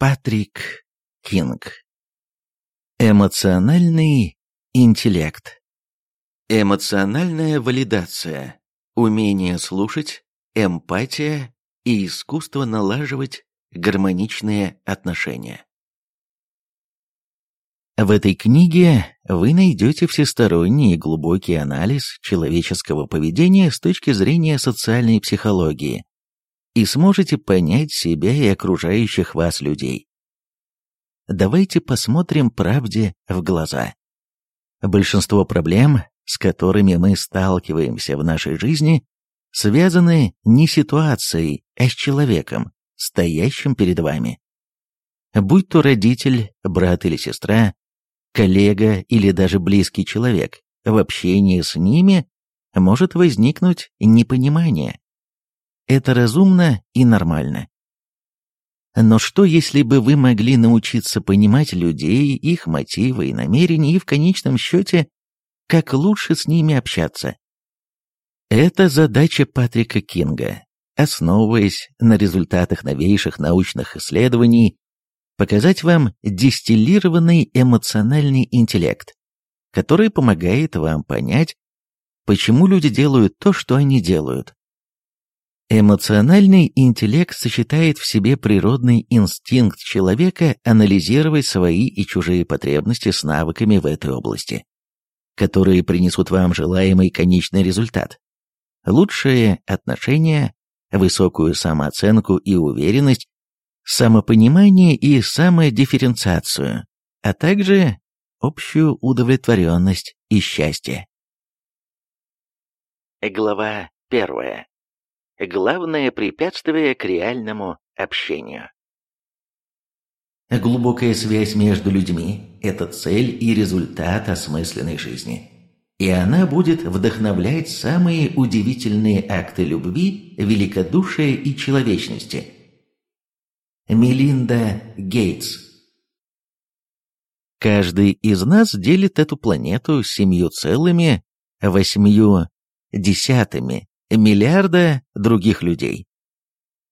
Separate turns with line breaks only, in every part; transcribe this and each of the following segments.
Патрик Кинг. Эмоциональный интеллект. Эмоциональная валидация. Умение слушать, эмпатия и искусство налаживать гармоничные отношения. В этой книге вы найдете всесторонний и глубокий анализ человеческого поведения с точки зрения социальной психологии и сможете понять себя и окружающих вас людей. Давайте посмотрим правде в глаза. Большинство проблем, с которыми мы сталкиваемся в нашей жизни, связаны не ситуацией, а с человеком, стоящим перед вами. Будь то родитель, брат или сестра, коллега или даже близкий человек, в общении с ними может возникнуть непонимание. Это разумно и нормально. Но что, если бы вы могли научиться понимать людей, их мотивы и намерения, и в конечном счете, как лучше с ними общаться? Это задача Патрика Кинга, основываясь на результатах новейших научных исследований, показать вам дистиллированный эмоциональный интеллект, который помогает вам понять, почему люди делают то, что они делают. Эмоциональный интеллект сочетает в себе природный инстинкт человека анализировать свои и чужие потребности с навыками в этой области, которые принесут вам желаемый конечный результат лучшие отношения, высокую самооценку и уверенность, самопонимание и самодифференциацию, а также общую удовлетворенность и счастье. Глава первая. Главное препятствие к реальному общению. Глубокая связь между людьми – это цель и результат осмысленной жизни и она будет вдохновлять самые удивительные акты любви, великодушия и человечности. Мелинда Гейтс Каждый из нас делит эту планету семью целыми восьмью десятыми миллиарда других людей.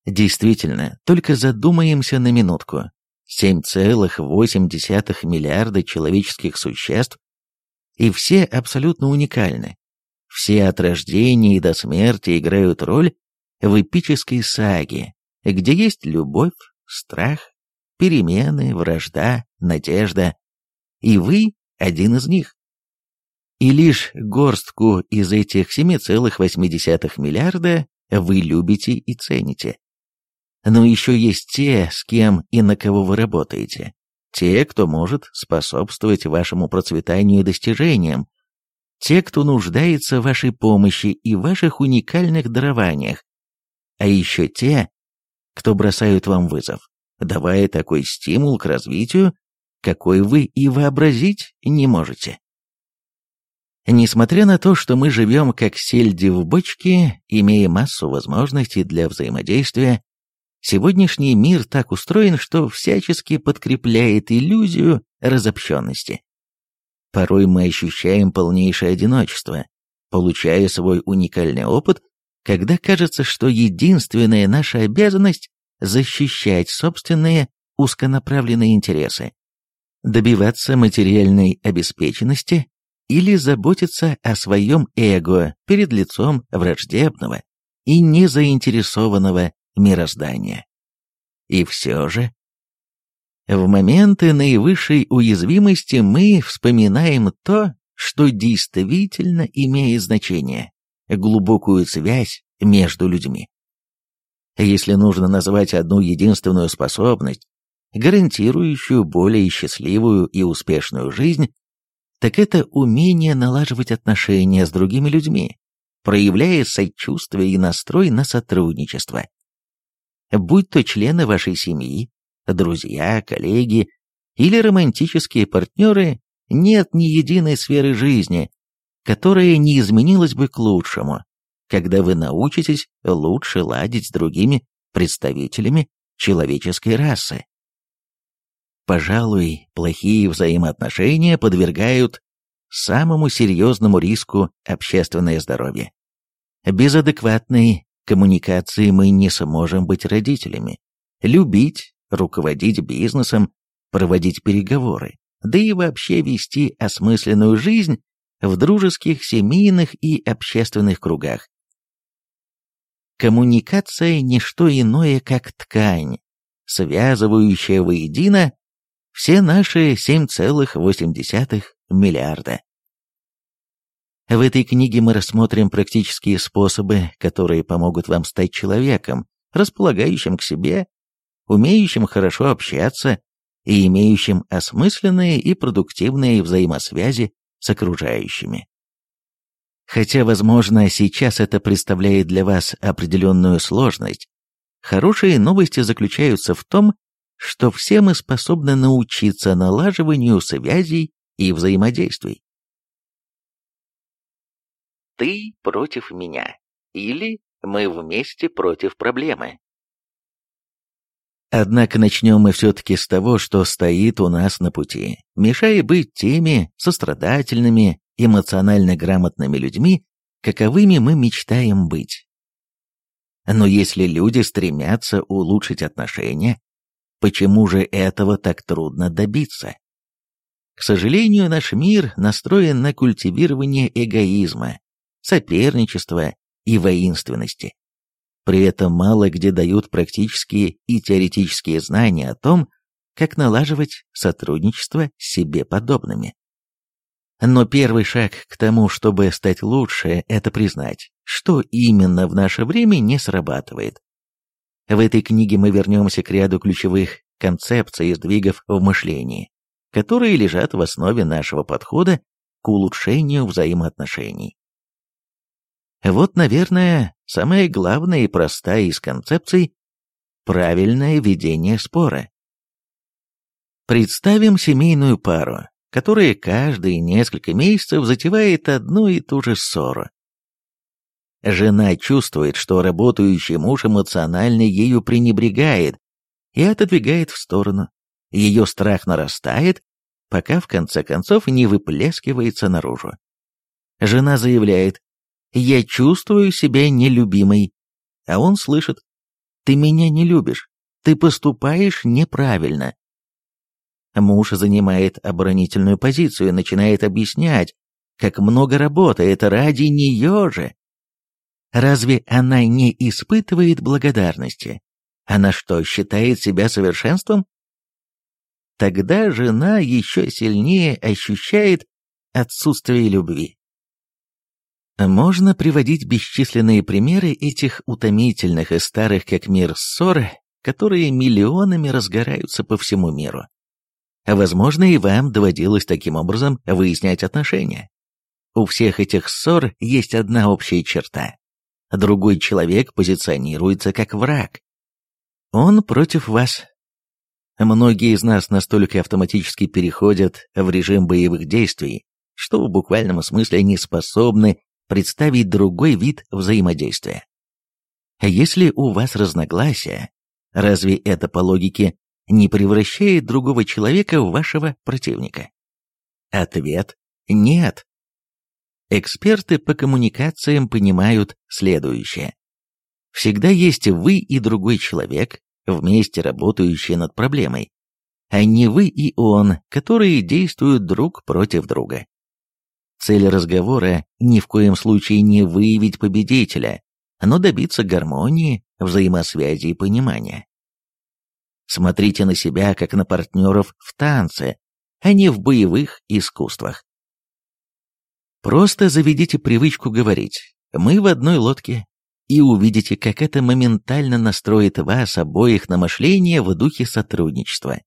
Действительно, только задумаемся на минутку. 7,8 миллиарда человеческих существ и все абсолютно уникальны. Все от рождения и до смерти играют роль в эпической саге, где есть любовь, страх, перемены, вражда, надежда. И вы один из них. И лишь горстку из этих 7,8 миллиарда вы любите и цените. Но еще есть те, с кем и на кого вы работаете. Те, кто может способствовать вашему процветанию и достижениям. Те, кто нуждается в вашей помощи и ваших уникальных дарованиях. А еще те, кто бросают вам вызов, давая такой стимул к развитию, какой вы и вообразить не можете. Несмотря на то, что мы живем как сельди в бочке, имея массу возможностей для взаимодействия, Сегодняшний мир так устроен, что всячески подкрепляет иллюзию разобщенности. Порой мы ощущаем полнейшее одиночество, получая свой уникальный опыт, когда кажется, что единственная наша обязанность – защищать собственные узконаправленные интересы, добиваться материальной обеспеченности или заботиться о своем эго перед лицом враждебного и незаинтересованного мироздания. И все же, в моменты наивысшей уязвимости мы вспоминаем то, что действительно имеет значение, глубокую связь между людьми. Если нужно назвать одну единственную способность, гарантирующую более счастливую и успешную жизнь, так это умение налаживать отношения с другими людьми, проявляя сочувствие и настрой на сотрудничество будь то члены вашей семьи, друзья, коллеги или романтические партнеры, нет ни единой сферы жизни, которая не изменилась бы к лучшему, когда вы научитесь лучше ладить с другими представителями человеческой расы. Пожалуй, плохие взаимоотношения подвергают самому серьезному риску общественное здоровье. Без адекватной коммуникации мы не сможем быть родителями, любить руководить бизнесом, проводить переговоры, да и вообще вести осмысленную жизнь в дружеских, семейных и общественных кругах. Коммуникация – не что иное, как ткань, связывающая воедино все наши 7,8 миллиарда. В этой книге мы рассмотрим практические способы, которые помогут вам стать человеком, располагающим к себе, умеющим хорошо общаться и имеющим осмысленные и продуктивные взаимосвязи с окружающими. Хотя, возможно, сейчас это представляет для вас определенную сложность, хорошие новости заключаются в том, что все мы способны научиться налаживанию связей и взаимодействий. Ты против меня или мы вместе против проблемы. Однако начнем мы все-таки с того, что стоит у нас на пути, мешая быть теми сострадательными, эмоционально грамотными людьми, каковыми мы мечтаем быть. Но если люди стремятся улучшить отношения, почему же этого так трудно добиться? К сожалению, наш мир настроен на культивирование эгоизма, соперничества и воинственности. При этом мало где дают практические и теоретические знания о том, как налаживать сотрудничество с себе подобными. Но первый шаг к тому, чтобы стать лучше, это признать, что именно в наше время не срабатывает. В этой книге мы вернемся к ряду ключевых концепций и сдвигов в мышлении, которые лежат в основе нашего подхода к улучшению взаимоотношений. Вот, наверное, самая главная и простая из концепций – правильное ведение спора. Представим семейную пару, которая каждые несколько месяцев затевает одну и ту же ссору. Жена чувствует, что работающий муж эмоционально ею пренебрегает и отодвигает в сторону. Ее страх нарастает, пока в конце концов не выплескивается наружу. Жена заявляет, я чувствую себя нелюбимой. А он слышит, ты меня не любишь, ты поступаешь неправильно. Муж занимает оборонительную позицию и начинает объяснять, как много работает ради нее же. Разве она не испытывает благодарности? Она что, считает себя совершенством? Тогда жена еще сильнее ощущает отсутствие любви. Можно приводить бесчисленные примеры этих утомительных и старых как мир ссор, которые миллионами разгораются по всему миру. Возможно, и вам доводилось таким образом выяснять отношения. У всех этих ссор есть одна общая черта. Другой человек позиционируется как враг. Он против вас. Многие из нас настолько автоматически переходят в режим боевых действий, что в буквальном смысле не способны представить другой вид взаимодействия. Если у вас разногласия, разве это по логике не превращает другого человека в вашего противника? Ответ – нет. Эксперты по коммуникациям понимают следующее. Всегда есть вы и другой человек, вместе работающие над проблемой, а не вы и он, которые действуют друг против друга. Цель разговора ни в коем случае не выявить победителя, но добиться гармонии, взаимосвязи и понимания. Смотрите на себя, как на партнеров в танце, а не в боевых искусствах. Просто заведите привычку говорить «мы в одной лодке» и увидите, как это моментально настроит вас обоих на мышление в духе сотрудничества.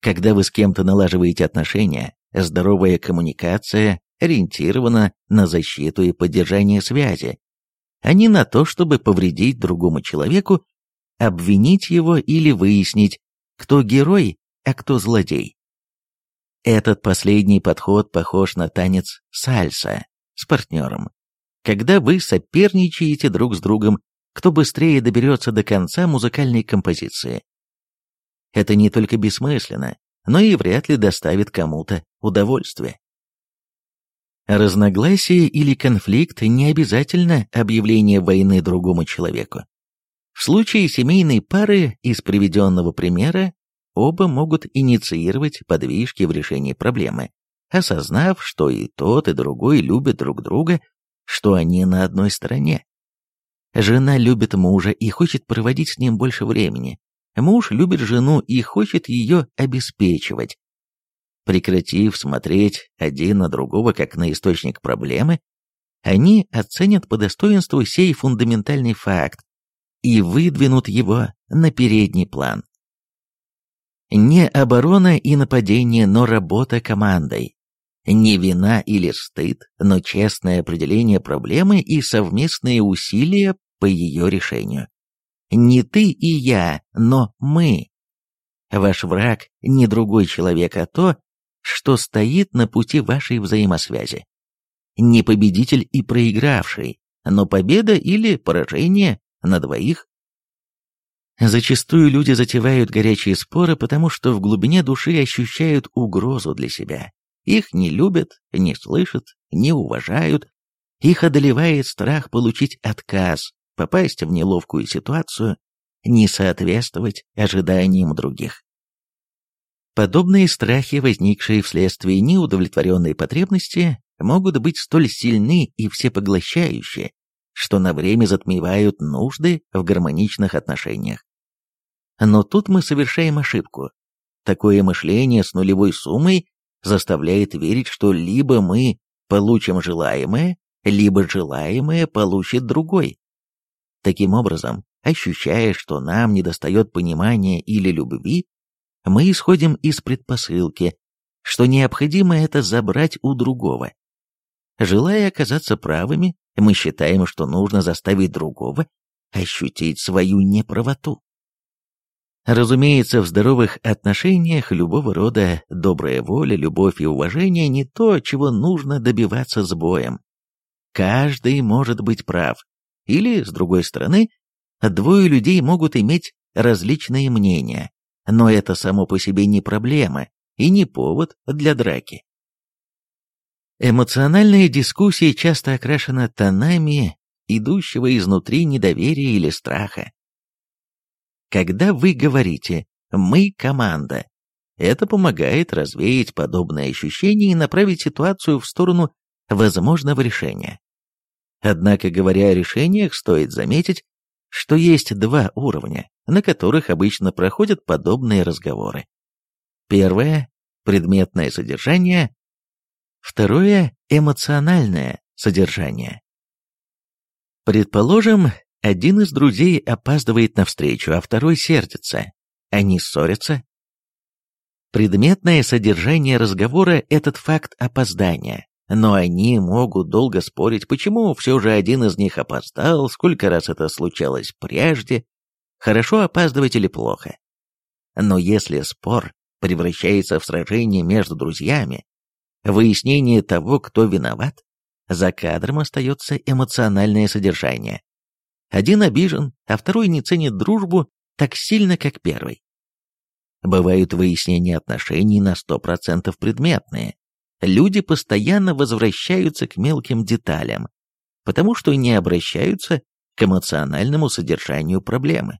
Когда вы с кем-то налаживаете отношения, здоровая коммуникация ориентирована на защиту и поддержание связи, а не на то, чтобы повредить другому человеку, обвинить его или выяснить, кто герой, а кто злодей. Этот последний подход похож на танец сальса с партнером, когда вы соперничаете друг с другом, кто быстрее доберется до конца музыкальной композиции. Это не только бессмысленно, но и вряд ли доставит кому-то удовольствие. Разногласие или конфликт не обязательно объявление войны другому человеку. В случае семейной пары из приведенного примера оба могут инициировать подвижки в решении проблемы, осознав, что и тот, и другой любят друг друга, что они на одной стороне. Жена любит мужа и хочет проводить с ним больше времени. Муж любит жену и хочет ее обеспечивать. Прекратив смотреть один на другого как на источник проблемы, они оценят по достоинству сей фундаментальный факт и выдвинут его на передний план. Не оборона и нападение, но работа командой. Не вина или стыд, но честное определение проблемы и совместные усилия по ее решению. Не ты и я, но мы. Ваш враг не другой человек, а то, что стоит на пути вашей взаимосвязи. Не победитель и проигравший, но победа или поражение на двоих. Зачастую люди затевают горячие споры, потому что в глубине души ощущают угрозу для себя. Их не любят, не слышат, не уважают. Их одолевает страх получить отказ, попасть в неловкую ситуацию, не соответствовать ожиданиям других. Подобные страхи, возникшие вследствие неудовлетворенной потребности, могут быть столь сильны и всепоглощающие, что на время затмевают нужды в гармоничных отношениях. Но тут мы совершаем ошибку. Такое мышление с нулевой суммой заставляет верить, что либо мы получим желаемое, либо желаемое получит другой. Таким образом, ощущая, что нам недостает понимания или любви, мы исходим из предпосылки, что необходимо это забрать у другого. Желая оказаться правыми, мы считаем, что нужно заставить другого ощутить свою неправоту. Разумеется, в здоровых отношениях любого рода добрая воля, любовь и уважение не то, чего нужно добиваться с боем. Каждый может быть прав. Или, с другой стороны, двое людей могут иметь различные мнения, но это само по себе не проблема и не повод для драки. Эмоциональная дискуссия часто окрашена тонами идущего изнутри недоверия или страха. Когда вы говорите «мы команда», это помогает развеять подобные ощущения и направить ситуацию в сторону возможного решения. Однако, говоря о решениях, стоит заметить, что есть два уровня, на которых обычно проходят подобные разговоры. Первое – предметное содержание, второе – эмоциональное содержание. Предположим, один из друзей опаздывает на встречу, а второй сердится. Они ссорятся. Предметное содержание разговора – этот факт опоздания, но они могут долго спорить, почему все же один из них опоздал, сколько раз это случалось прежде, хорошо опаздывать или плохо. Но если спор превращается в сражение между друзьями, выяснение того, кто виноват, за кадром остается эмоциональное содержание. Один обижен, а второй не ценит дружбу так сильно, как первый. Бывают выяснения отношений на 100% предметные. Люди постоянно возвращаются к мелким деталям, потому что не обращаются к эмоциональному содержанию проблемы.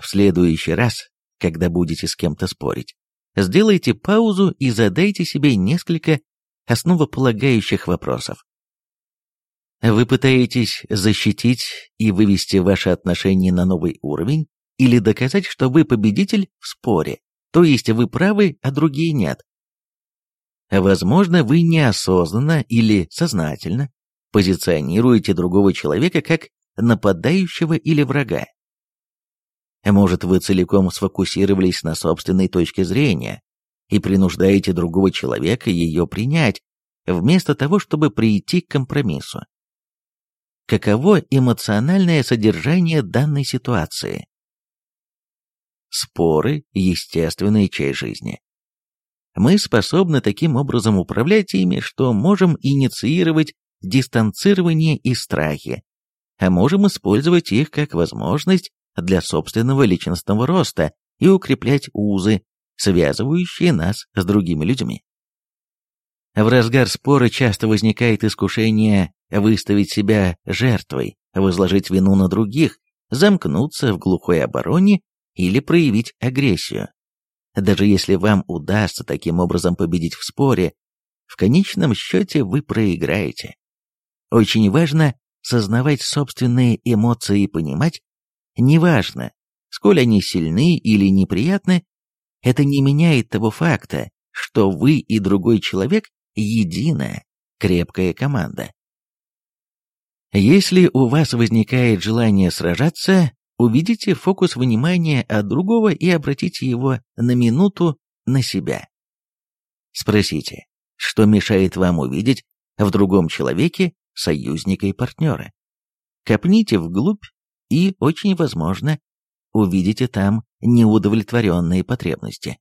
В следующий раз, когда будете с кем-то спорить, сделайте паузу и задайте себе несколько основополагающих вопросов. Вы пытаетесь защитить и вывести ваши отношения на новый уровень или доказать, что вы победитель в споре, то есть вы правы, а другие нет. Возможно, вы неосознанно или сознательно позиционируете другого человека как нападающего или врага. Может, вы целиком сфокусировались на собственной точке зрения и принуждаете другого человека ее принять, вместо того, чтобы прийти к компромиссу каково эмоциональное содержание данной ситуации. Споры – естественная часть жизни. Мы способны таким образом управлять ими, что можем инициировать дистанцирование и страхи, а можем использовать их как возможность для собственного личностного роста и укреплять узы, связывающие нас с другими людьми. В разгар спора часто возникает искушение выставить себя жертвой, возложить вину на других, замкнуться в глухой обороне или проявить агрессию. Даже если вам удастся таким образом победить в споре, в конечном счете вы проиграете. Очень важно сознавать собственные эмоции и понимать, неважно, сколь они сильны или неприятны, это не меняет того факта, что вы и другой человек – единая, крепкая команда. Если у вас возникает желание сражаться, увидите фокус внимания от другого и обратите его на минуту на себя. Спросите, что мешает вам увидеть в другом человеке союзника и партнера. Копните вглубь и, очень возможно, увидите там неудовлетворенные потребности.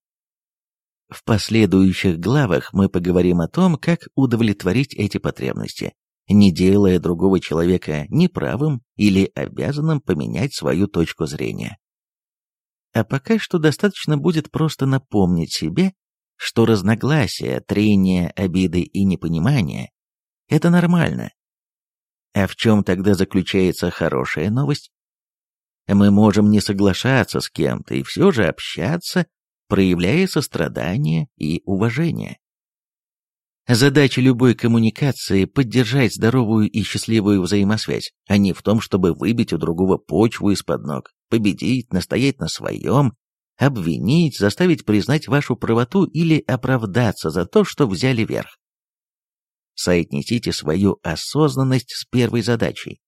В последующих главах мы поговорим о том, как удовлетворить эти потребности, не делая другого человека неправым или обязанным поменять свою точку зрения. А пока что достаточно будет просто напомнить себе, что разногласия, трения, обиды и непонимания – это нормально. А в чем тогда заключается хорошая новость? Мы можем не соглашаться с кем-то и все же общаться, проявляя сострадание и уважение. Задача любой коммуникации – поддержать здоровую и счастливую взаимосвязь, а не в том, чтобы выбить у другого почву из-под ног, победить, настоять на своем, обвинить, заставить признать вашу правоту или оправдаться за то, что взяли верх. Соотнесите свою осознанность с первой задачей,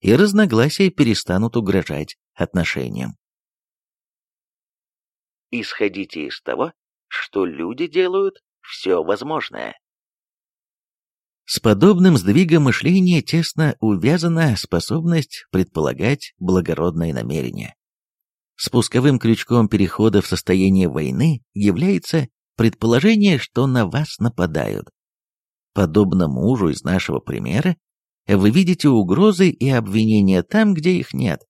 и разногласия перестанут угрожать отношениям. Исходите из того, что люди делают все возможное. С подобным сдвигом мышления тесно увязана способность предполагать благородные намерения. Спусковым крючком перехода в состояние войны является предположение, что на вас нападают. Подобно мужу из нашего примера, вы видите угрозы и обвинения там, где их нет.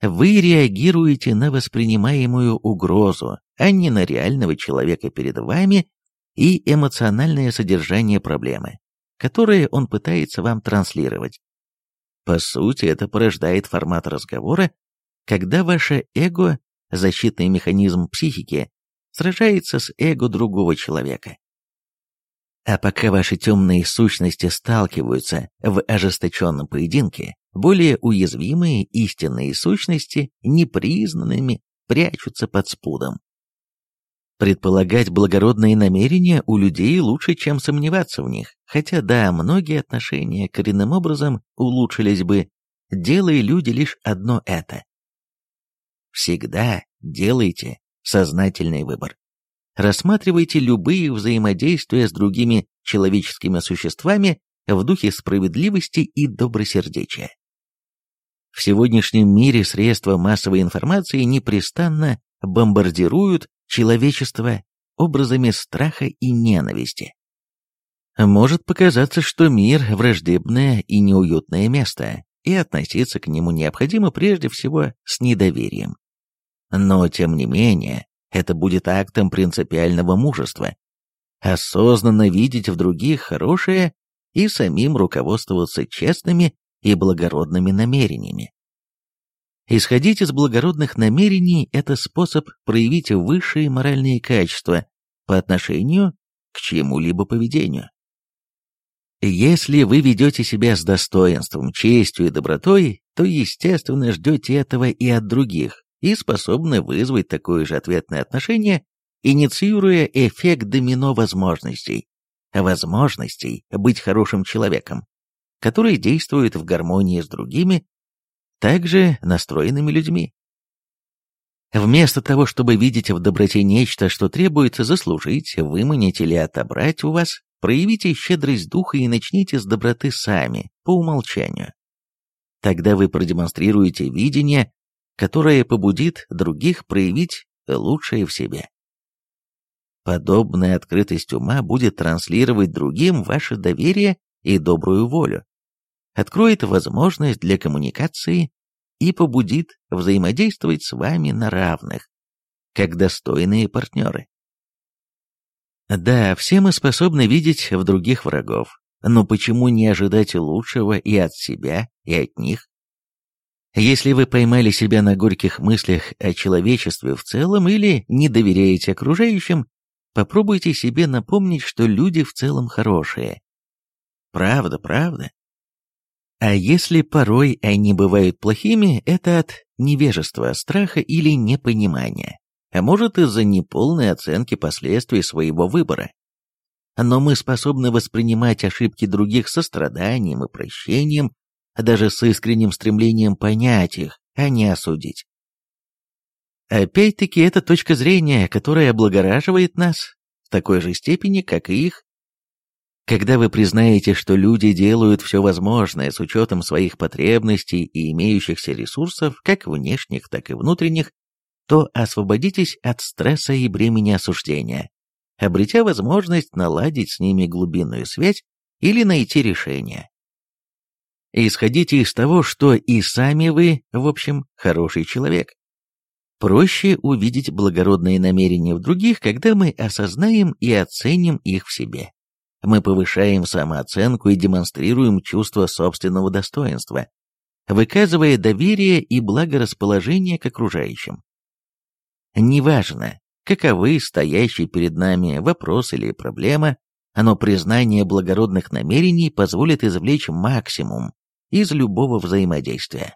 Вы реагируете на воспринимаемую угрозу, а не на реального человека перед вами и эмоциональное содержание проблемы, которое он пытается вам транслировать. По сути, это порождает формат разговора, когда ваше эго, защитный механизм психики, сражается с эго другого человека. А пока ваши темные сущности сталкиваются в ожесточенном поединке, более уязвимые истинные сущности непризнанными прячутся под спудом. Предполагать благородные намерения у людей лучше, чем сомневаться в них, хотя да, многие отношения коренным образом улучшились бы, делая люди лишь одно это. Всегда делайте сознательный выбор. Рассматривайте любые взаимодействия с другими человеческими существами в духе справедливости и добросердечия. В сегодняшнем мире средства массовой информации непрестанно бомбардируют человечество образами страха и ненависти. Может показаться, что мир – враждебное и неуютное место, и относиться к нему необходимо прежде всего с недоверием. Но, тем не менее, это будет актом принципиального мужества. Осознанно видеть в других хорошее и самим руководствоваться честными и благородными намерениями. Исходить из благородных намерений – это способ проявить высшие моральные качества по отношению к чему-либо поведению. Если вы ведете себя с достоинством, честью и добротой, то, естественно, ждете этого и от других, и способны вызвать такое же ответное отношение, инициируя эффект домино возможностей, возможностей быть хорошим человеком, который действует в гармонии с другими, также настроенными людьми. Вместо того, чтобы видеть в доброте нечто, что требуется заслужить, выманить или отобрать у вас, проявите щедрость духа и начните с доброты сами, по умолчанию. Тогда вы продемонстрируете видение, которое побудит других проявить лучшее в себе. Подобная открытость ума будет транслировать другим ваше доверие и добрую волю, откроет возможность для коммуникации и побудит взаимодействовать с вами на равных, как достойные партнеры. Да, все мы способны видеть в других врагов, но почему не ожидать лучшего и от себя, и от них? Если вы поймали себя на горьких мыслях о человечестве в целом или не доверяете окружающим, попробуйте себе напомнить, что люди в целом хорошие. Правда, правда. А если порой они бывают плохими, это от невежества, страха или непонимания, а может из-за неполной оценки последствий своего выбора. Но мы способны воспринимать ошибки других со страданием и прощением, даже с искренним стремлением понять их, а не осудить. Опять-таки, это точка зрения, которая облагораживает нас в такой же степени, как и их. Когда вы признаете, что люди делают все возможное с учетом своих потребностей и имеющихся ресурсов, как внешних, так и внутренних, то освободитесь от стресса и бремени осуждения, обретя возможность наладить с ними глубинную связь или найти решение. Исходите из того, что и сами вы, в общем, хороший человек. Проще увидеть благородные намерения в других, когда мы осознаем и оценим их в себе. Мы повышаем самооценку и демонстрируем чувство собственного достоинства, выказывая доверие и благорасположение к окружающим. Неважно, каковы стоящие перед нами вопрос или проблема, но признание благородных намерений позволит извлечь максимум из любого взаимодействия.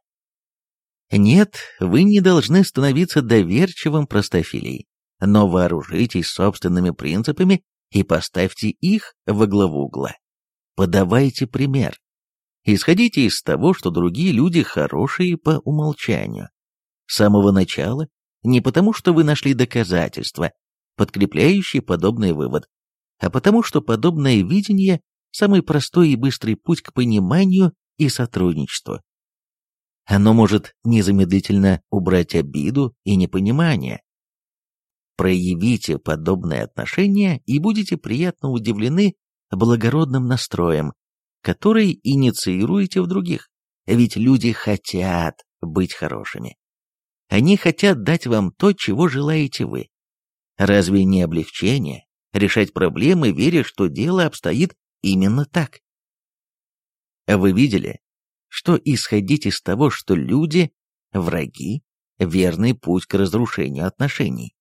Нет, вы не должны становиться доверчивым простофилей, но вооружитесь собственными принципами и поставьте их во главу угла. Подавайте пример. Исходите из того, что другие люди хорошие по умолчанию. С самого начала, не потому что вы нашли доказательства, подкрепляющие подобный вывод, а потому что подобное видение – самый простой и быстрый путь к пониманию и сотрудничеству. Оно может незамедлительно убрать обиду и непонимание. Проявите подобное отношение и будете приятно удивлены благородным настроем, который инициируете в других. Ведь люди хотят быть хорошими. Они хотят дать вам то, чего желаете вы. Разве не облегчение решать проблемы, веря, что дело обстоит именно так? Вы видели, что исходить из того, что люди – враги, верный путь к разрушению отношений.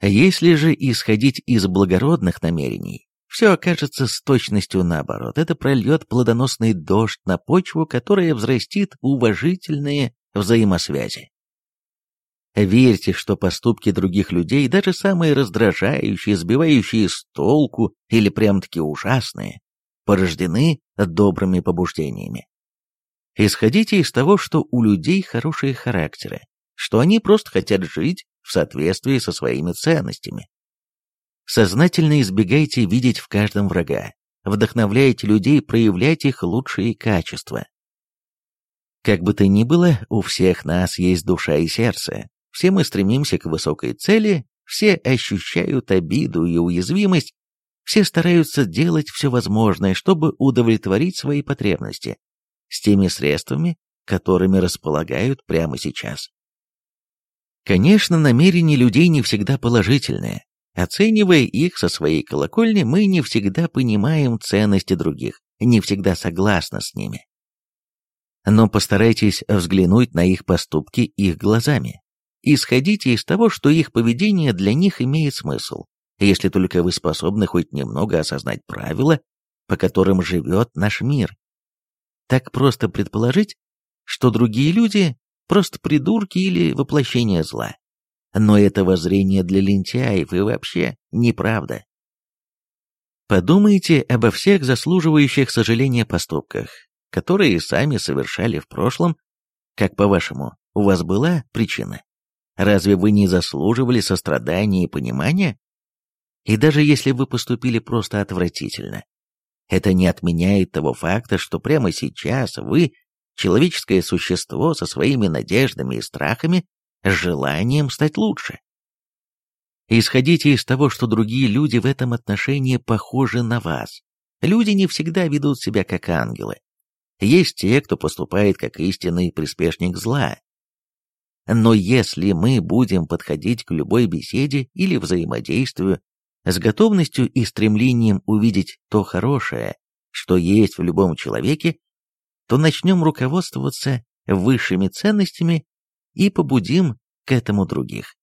Если же исходить из благородных намерений, все окажется с точностью наоборот. Это прольет плодоносный дождь на почву, которая взрастит уважительные взаимосвязи. Верьте, что поступки других людей, даже самые раздражающие, сбивающие с толку или прям-таки ужасные, порождены добрыми побуждениями. Исходите из того, что у людей хорошие характеры, что они просто хотят жить в соответствии со своими ценностями. Сознательно избегайте видеть в каждом врага, вдохновляйте людей проявлять их лучшие качества. Как бы то ни было, у всех нас есть душа и сердце, все мы стремимся к высокой цели, все ощущают обиду и уязвимость, все стараются делать все возможное, чтобы удовлетворить свои потребности с теми средствами, которыми располагают прямо сейчас. Конечно, намерения людей не всегда положительные. Оценивая их со своей колокольни, мы не всегда понимаем ценности других, не всегда согласны с ними. Но постарайтесь взглянуть на их поступки их глазами. Исходите из того, что их поведение для них имеет смысл, если только вы способны хоть немного осознать правила, по которым живет наш мир. Так просто предположить, что другие люди – просто придурки или воплощение зла. Но это воззрение для лентяев и вообще неправда. Подумайте обо всех заслуживающих сожаления поступках, которые сами совершали в прошлом, как по-вашему, у вас была причина? Разве вы не заслуживали сострадания и понимания? И даже если вы поступили просто отвратительно, это не отменяет того факта, что прямо сейчас вы, человеческое существо со своими надеждами и страхами, желанием стать лучше. Исходите из того, что другие люди в этом отношении похожи на вас. Люди не всегда ведут себя как ангелы. Есть те, кто поступает как истинный приспешник зла. Но если мы будем подходить к любой беседе или взаимодействию с готовностью и стремлением увидеть то хорошее, что есть в любом человеке, то начнем руководствоваться высшими ценностями и побудим к этому других.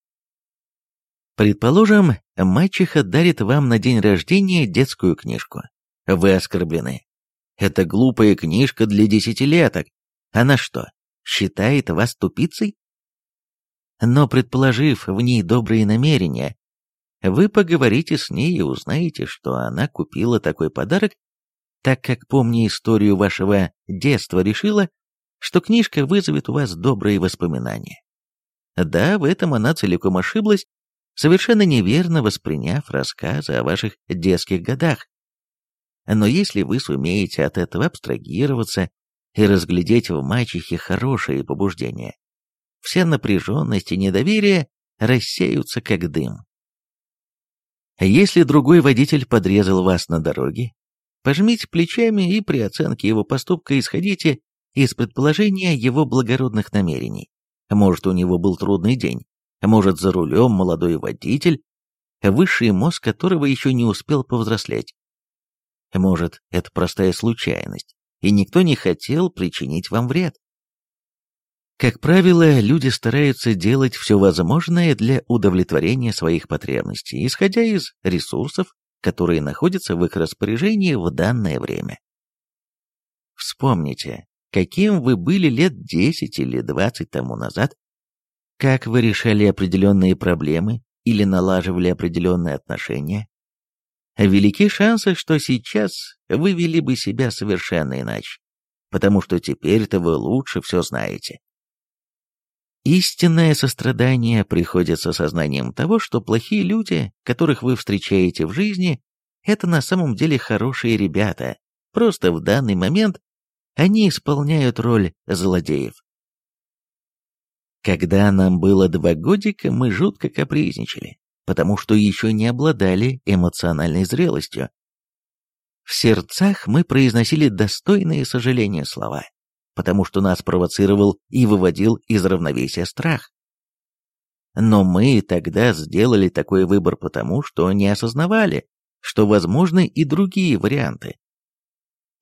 Предположим, мачеха дарит вам на день рождения детскую книжку. Вы оскорблены. Это глупая книжка для десятилеток. Она что, считает вас тупицей? Но предположив в ней добрые намерения, вы поговорите с ней и узнаете, что она купила такой подарок, так как, помня историю вашего детства, решила, что книжка вызовет у вас добрые воспоминания. Да, в этом она целиком ошиблась, совершенно неверно восприняв рассказы о ваших детских годах. Но если вы сумеете от этого абстрагироваться и разглядеть в мачехе хорошие побуждения, вся напряженность и недоверие рассеются как дым. Если другой водитель подрезал вас на дороге, пожмите плечами и при оценке его поступка исходите из предположения его благородных намерений. Может, у него был трудный день, может, за рулем молодой водитель, высший мозг которого еще не успел повзрослеть. Может, это простая случайность, и никто не хотел причинить вам вред. Как правило, люди стараются делать все возможное для удовлетворения своих потребностей, исходя из ресурсов, которые находятся в их распоряжении в данное время. Вспомните, каким вы были лет 10 или 20 тому назад, как вы решали определенные проблемы или налаживали определенные отношения. Велики шансы, что сейчас вы вели бы себя совершенно иначе, потому что теперь-то вы лучше все знаете. Истинное сострадание приходит с осознанием того, что плохие люди, которых вы встречаете в жизни, это на самом деле хорошие ребята, просто в данный момент они исполняют роль злодеев. Когда нам было два годика, мы жутко капризничали, потому что еще не обладали эмоциональной зрелостью. В сердцах мы произносили достойные сожаления слова потому что нас провоцировал и выводил из равновесия страх. Но мы тогда сделали такой выбор потому, что не осознавали, что возможны и другие варианты.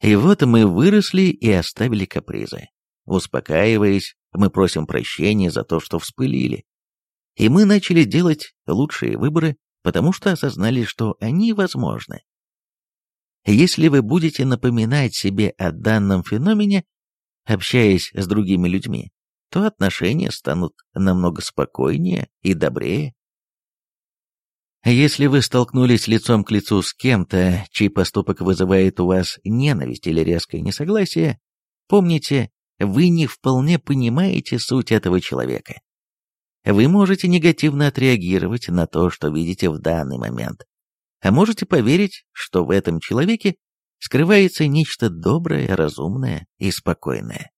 И вот мы выросли и оставили капризы. Успокаиваясь, мы просим прощения за то, что вспылили. И мы начали делать лучшие выборы, потому что осознали, что они возможны. Если вы будете напоминать себе о данном феномене, общаясь с другими людьми, то отношения станут намного спокойнее и добрее. Если вы столкнулись лицом к лицу с кем-то, чей поступок вызывает у вас ненависть или резкое несогласие, помните, вы не вполне понимаете суть этого человека. Вы можете негативно отреагировать на то, что видите в данный момент, а можете поверить, что в этом человеке скрывается нечто доброе, разумное и спокойное.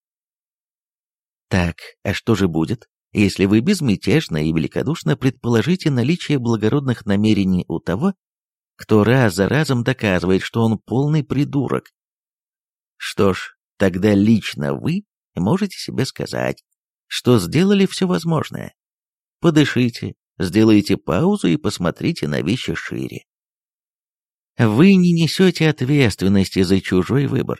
Так, а что же будет, если вы безмятежно и великодушно предположите наличие благородных намерений у того, кто раз за разом доказывает, что он полный придурок? Что ж, тогда лично вы можете себе сказать, что сделали все возможное. Подышите, сделайте паузу и посмотрите на вещи шире. Вы не несете ответственности за чужой выбор,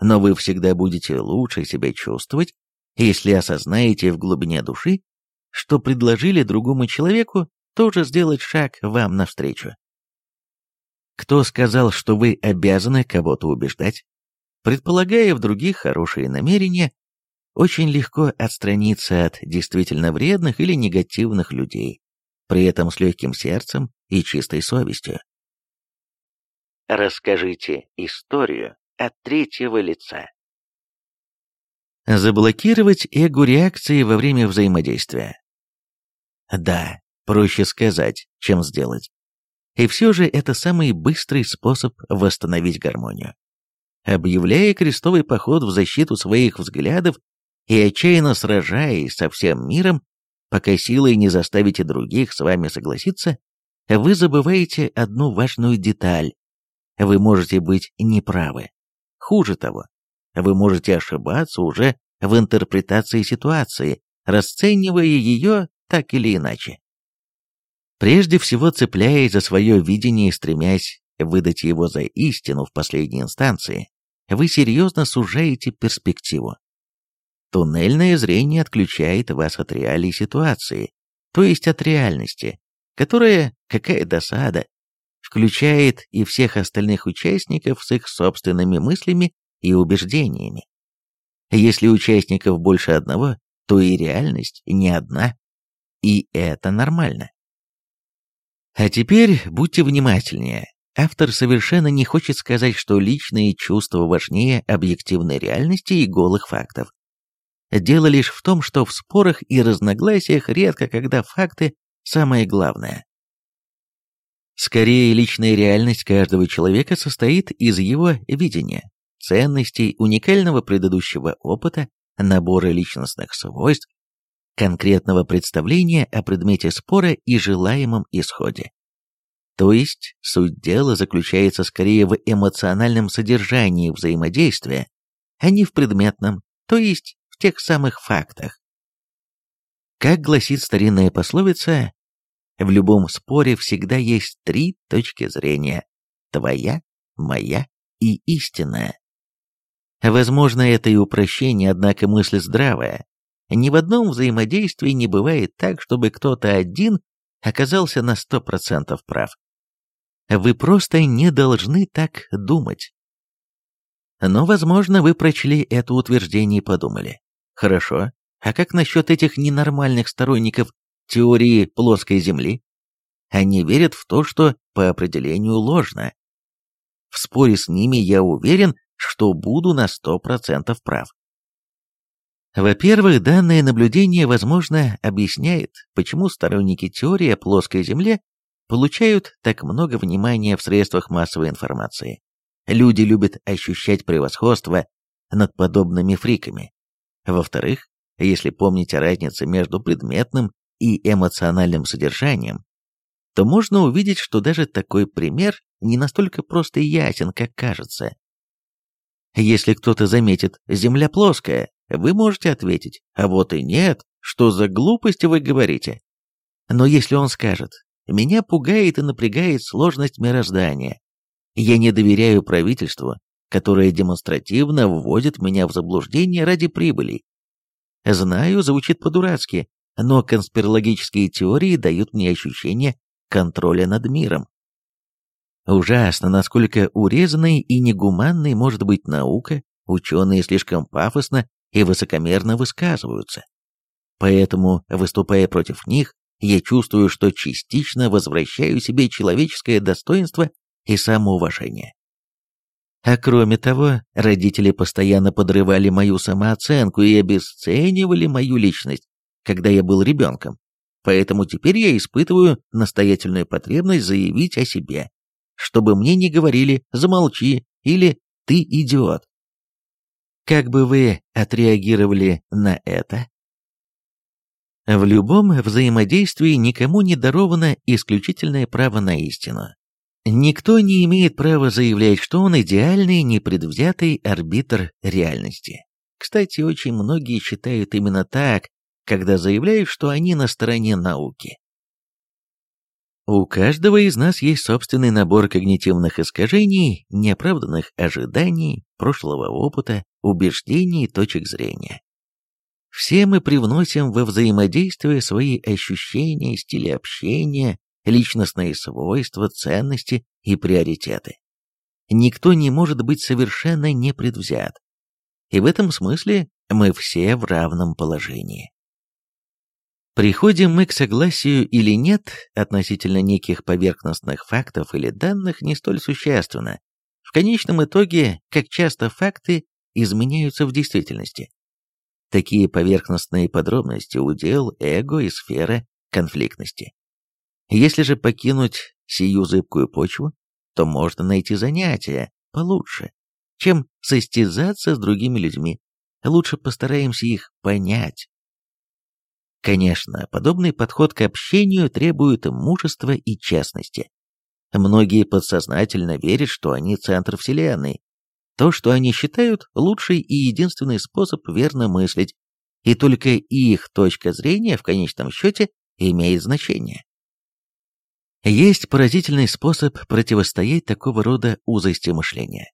но вы всегда будете лучше себя чувствовать, если осознаете в глубине души, что предложили другому человеку тоже сделать шаг вам навстречу. Кто сказал, что вы обязаны кого-то убеждать? Предполагая в других хорошие намерения, очень легко отстраниться от действительно вредных или негативных людей, при этом с легким сердцем и чистой совестью. Расскажите историю от третьего лица. Заблокировать эго-реакции во время взаимодействия. Да, проще сказать, чем сделать. И все же это самый быстрый способ восстановить гармонию. Объявляя крестовый поход в защиту своих взглядов и отчаянно сражаясь со всем миром, пока силой не заставите других с вами согласиться, вы забываете одну важную деталь, вы можете быть неправы. Хуже того, вы можете ошибаться уже в интерпретации ситуации, расценивая ее так или иначе. Прежде всего цепляясь за свое видение и стремясь выдать его за истину в последней инстанции, вы серьезно сужаете перспективу. Туннельное зрение отключает вас от реалий ситуации, то есть от реальности, которая, какая досада, включает и всех остальных участников с их собственными мыслями и убеждениями. Если участников больше одного, то и реальность не одна, и это нормально. А теперь будьте внимательнее. Автор совершенно не хочет сказать, что личные чувства важнее объективной реальности и голых фактов. Дело лишь в том, что в спорах и разногласиях редко когда факты самое главное. Скорее, личная реальность каждого человека состоит из его видения, ценностей, уникального предыдущего опыта, набора личностных свойств, конкретного представления о предмете спора и желаемом исходе. То есть, суть дела заключается скорее в эмоциональном содержании взаимодействия, а не в предметном, то есть в тех самых фактах. Как гласит старинная пословица, в любом споре всегда есть три точки зрения – твоя, моя и истинная. Возможно, это и упрощение, однако мысль здравая. Ни в одном взаимодействии не бывает так, чтобы кто-то один оказался на сто процентов прав. Вы просто не должны так думать. Но, возможно, вы прочли это утверждение и подумали. Хорошо, а как насчет этих ненормальных сторонников теории плоской Земли? Они верят в то, что по определению ложно. В споре с ними я уверен, что буду на 100% прав. Во-первых, данное наблюдение, возможно, объясняет, почему сторонники теории о плоской Земле получают так много внимания в средствах массовой информации. Люди любят ощущать превосходство над подобными фриками. Во-вторых, если помните разницу между предметным и эмоциональным содержанием, то можно увидеть, что даже такой пример не настолько просто ясен, как кажется. Если кто-то заметит «Земля плоская», вы можете ответить «А вот и нет, что за глупости вы говорите?» Но если он скажет «Меня пугает и напрягает сложность мироздания. Я не доверяю правительству, которое демонстративно вводит меня в заблуждение ради прибыли. Знаю, звучит по-дурацки, но конспирологические теории дают мне ощущение контроля над миром. Ужасно, насколько урезанной и негуманной может быть наука, ученые слишком пафосно и высокомерно высказываются. Поэтому, выступая против них, я чувствую, что частично возвращаю себе человеческое достоинство и самоуважение. А кроме того, родители постоянно подрывали мою самооценку и обесценивали мою личность, когда я был ребенком. Поэтому теперь я испытываю настоятельную потребность заявить о себе, чтобы мне не говорили «замолчи» или «ты идиот». Как бы вы отреагировали на это? В любом взаимодействии никому не даровано исключительное право на истину. Никто не имеет права заявлять, что он идеальный, непредвзятый арбитр реальности. Кстати, очень многие считают именно так, когда заявляют, что они на стороне науки. У каждого из нас есть собственный набор когнитивных искажений, неоправданных ожиданий, прошлого опыта, убеждений и точек зрения. Все мы привносим во взаимодействие свои ощущения, стили общения, личностные свойства, ценности и приоритеты. Никто не может быть совершенно непредвзят. И в этом смысле мы все в равном положении. Приходим мы к согласию или нет относительно неких поверхностных фактов или данных не столь существенно. В конечном итоге, как часто факты изменяются в действительности. Такие поверхностные подробности удел эго и сфера конфликтности. Если же покинуть сию зыбкую почву, то можно найти занятия получше, чем состязаться с другими людьми. Лучше постараемся их понять. Конечно, подобный подход к общению требует мужества и честности. Многие подсознательно верят, что они центр Вселенной. То, что они считают, лучший и единственный способ верно мыслить, и только их точка зрения в конечном счете имеет значение. Есть поразительный способ противостоять такого рода узости мышления.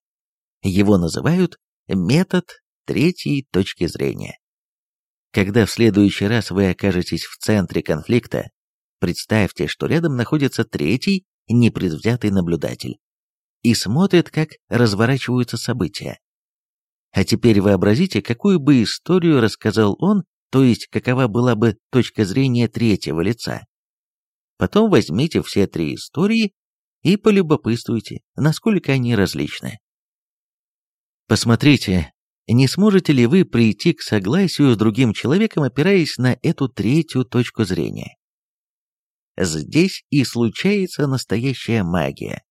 Его называют метод третьей точки зрения. Когда в следующий раз вы окажетесь в центре конфликта, представьте, что рядом находится третий, непредвзятый наблюдатель и смотрит, как разворачиваются события. А теперь вообразите, какую бы историю рассказал он, то есть какова была бы точка зрения третьего лица. Потом возьмите все три истории и полюбопытствуйте, насколько они различны. Посмотрите, не сможете ли вы прийти к согласию с другим человеком, опираясь на эту третью точку зрения. Здесь и случается настоящая магия,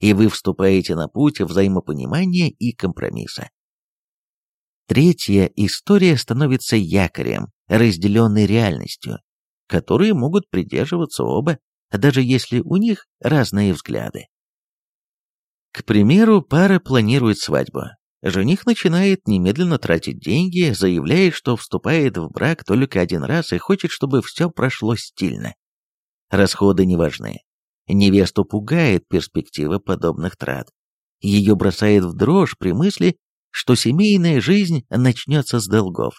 и вы вступаете на путь взаимопонимания и компромисса. Третья история становится якорем, разделенной реальностью, которые могут придерживаться оба, даже если у них разные взгляды. К примеру, пара планирует свадьбу. Жених начинает немедленно тратить деньги, заявляя, что вступает в брак только один раз и хочет, чтобы все прошло стильно. Расходы не важны. Невесту пугает перспектива подобных трат. Ее бросает в дрожь при мысли, что семейная жизнь начнется с долгов.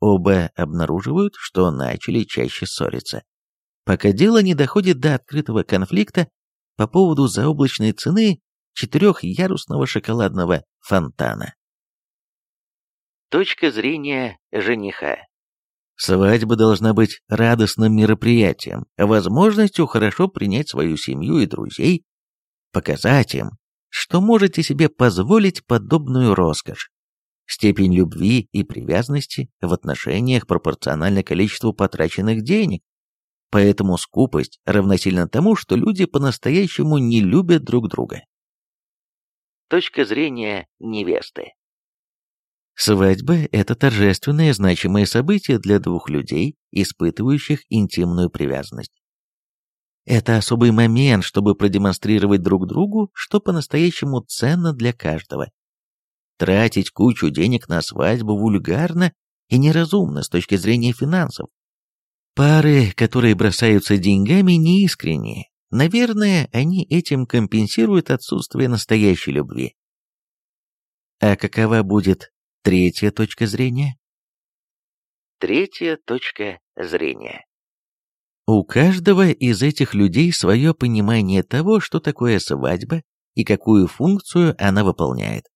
Оба обнаруживают, что начали чаще ссориться. Пока дело не доходит до открытого конфликта по поводу заоблачной цены четырехярусного шоколадного фонтана. Точка зрения жениха Свадьба должна быть радостным мероприятием, возможностью хорошо принять свою семью и друзей, показать им, что можете себе позволить подобную роскошь. Степень любви и привязанности в отношениях пропорциональна количеству потраченных денег, поэтому скупость равносильно тому, что люди по-настоящему не любят друг друга. Точка зрения невесты Свадьба – это торжественное значимое событие для двух людей, испытывающих интимную привязанность. Это особый момент, чтобы продемонстрировать друг другу, что по-настоящему ценно для каждого. Тратить кучу денег на свадьбу вульгарно и неразумно с точки зрения финансов. Пары, которые бросаются деньгами, неискренние. Наверное, они этим компенсируют отсутствие настоящей любви. А какова будет Третья точка зрения. Третья точка зрения. У каждого из этих людей свое понимание того, что такое свадьба и какую функцию она выполняет.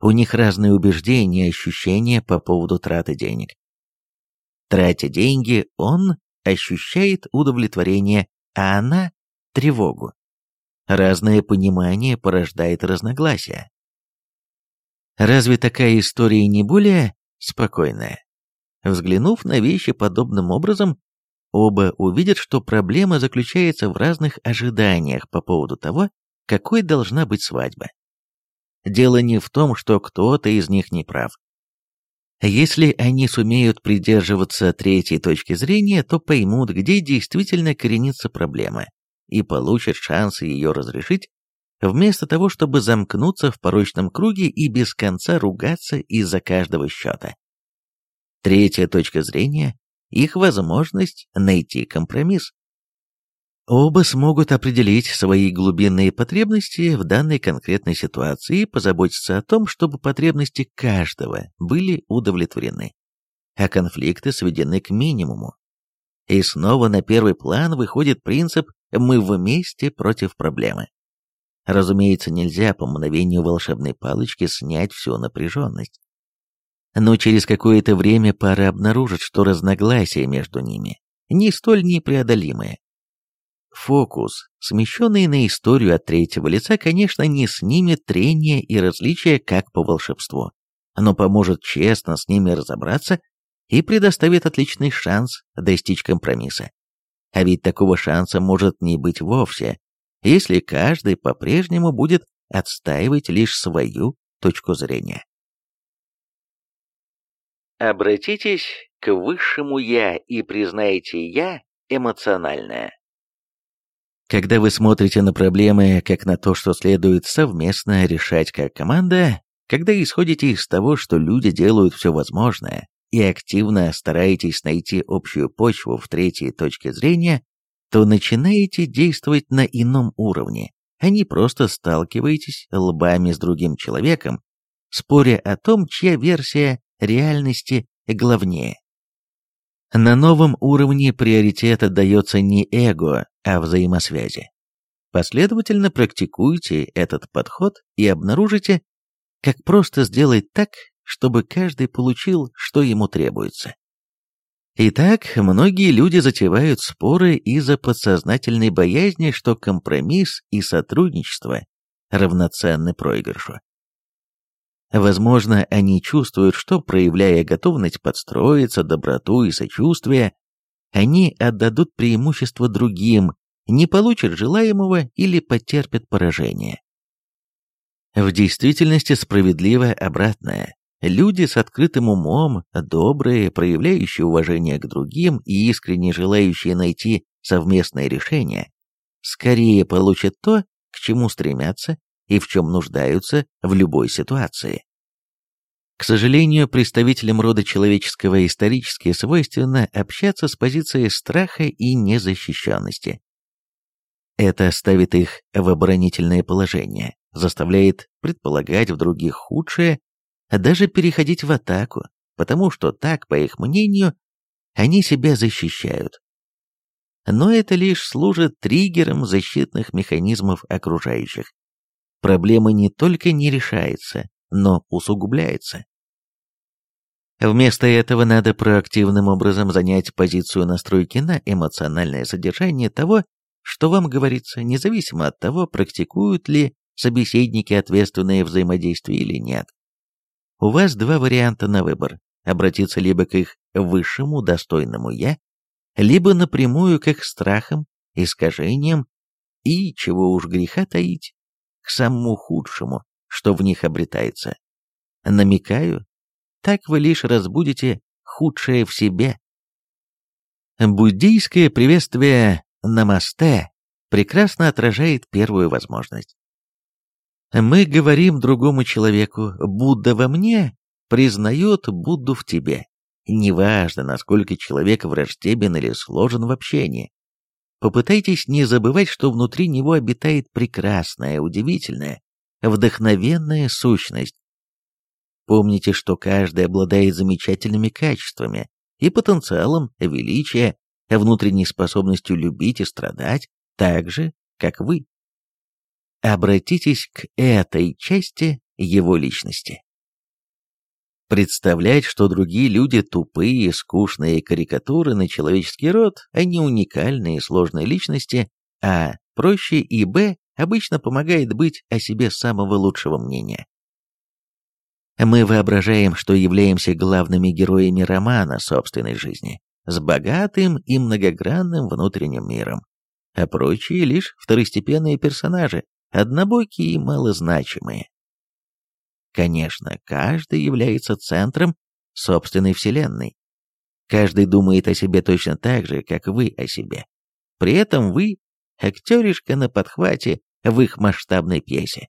У них разные убеждения и ощущения по поводу траты денег. Тратя деньги, он ощущает удовлетворение, а она – тревогу. Разное понимание порождает разногласия. Разве такая история не более спокойная? Взглянув на вещи подобным образом, оба увидят, что проблема заключается в разных ожиданиях по поводу того, какой должна быть свадьба. Дело не в том, что кто-то из них не прав. Если они сумеют придерживаться третьей точки зрения, то поймут, где действительно коренится проблема, и получат шанс ее разрешить вместо того, чтобы замкнуться в порочном круге и без конца ругаться из-за каждого счета. Третья точка зрения – их возможность найти компромисс. Оба смогут определить свои глубинные потребности в данной конкретной ситуации и позаботиться о том, чтобы потребности каждого были удовлетворены, а конфликты сведены к минимуму. И снова на первый план выходит принцип «мы вместе против проблемы». Разумеется, нельзя по мгновению волшебной палочки снять всю напряженность. Но через какое-то время пара обнаружит, что разногласия между ними не столь непреодолимые. Фокус, смещенный на историю от третьего лица, конечно, не снимет трения и различия как по волшебству, но поможет честно с ними разобраться и предоставит отличный шанс достичь компромисса. А ведь такого шанса может не быть вовсе, если каждый по-прежнему будет отстаивать лишь свою точку зрения. Обратитесь к высшему «я» и признайте «я» эмоциональное. Когда вы смотрите на проблемы как на то, что следует совместно решать как команда, когда исходите из того, что люди делают все возможное, и активно стараетесь найти общую почву в третьей точке зрения, то начинаете действовать на ином уровне, а не просто сталкиваетесь лбами с другим человеком, споря о том, чья версия реальности главнее. На новом уровне приоритет отдается не эго, а взаимосвязи. Последовательно практикуйте этот подход и обнаружите, как просто сделать так, чтобы каждый получил, что ему требуется. Итак, многие люди затевают споры из-за подсознательной боязни, что компромисс и сотрудничество равноценны проигрышу. Возможно, они чувствуют, что, проявляя готовность подстроиться, доброту и сочувствие, они отдадут преимущество другим, не получат желаемого или потерпят поражение. В действительности справедливо обратное. Люди с открытым умом, добрые, проявляющие уважение к другим и искренне желающие найти совместное решение, скорее получат то, к чему стремятся и в чем нуждаются в любой ситуации. К сожалению, представителям рода человеческого исторически свойственно общаться с позиции страха и незащищенности. Это ставит их в оборонительное положение, заставляет предполагать в других худшее, даже переходить в атаку, потому что так, по их мнению, они себя защищают. Но это лишь служит триггером защитных механизмов окружающих. Проблема не только не решается, но усугубляется. Вместо этого надо проактивным образом занять позицию настройки на эмоциональное содержание того, что вам говорится, независимо от того, практикуют ли собеседники ответственное взаимодействие или нет. У вас два варианта на выбор – обратиться либо к их высшему достойному «я», либо напрямую к их страхам, искажениям и, чего уж греха таить, к самому худшему, что в них обретается. Намекаю, так вы лишь разбудите худшее в себе. Буддийское приветствие «намасте» прекрасно отражает первую возможность. Мы говорим другому человеку «Будда во мне» признает Будду в тебе. Неважно, насколько человек враждебен или сложен в общении. Попытайтесь не забывать, что внутри него обитает прекрасная, удивительная, вдохновенная сущность. Помните, что каждый обладает замечательными качествами и потенциалом величия, внутренней способностью любить и страдать, так же, как вы обратитесь к этой части его личности. Представлять, что другие люди тупые, скучные карикатуры на человеческий род, а не уникальные сложные личности, а проще и б обычно помогает быть о себе самого лучшего мнения. Мы воображаем, что являемся главными героями романа собственной жизни, с богатым и многогранным внутренним миром, а прочие лишь второстепенные персонажи, однобокие и малозначимые. Конечно, каждый является центром собственной вселенной. Каждый думает о себе точно так же, как вы о себе. При этом вы – актеришка на подхвате в их масштабной пьесе.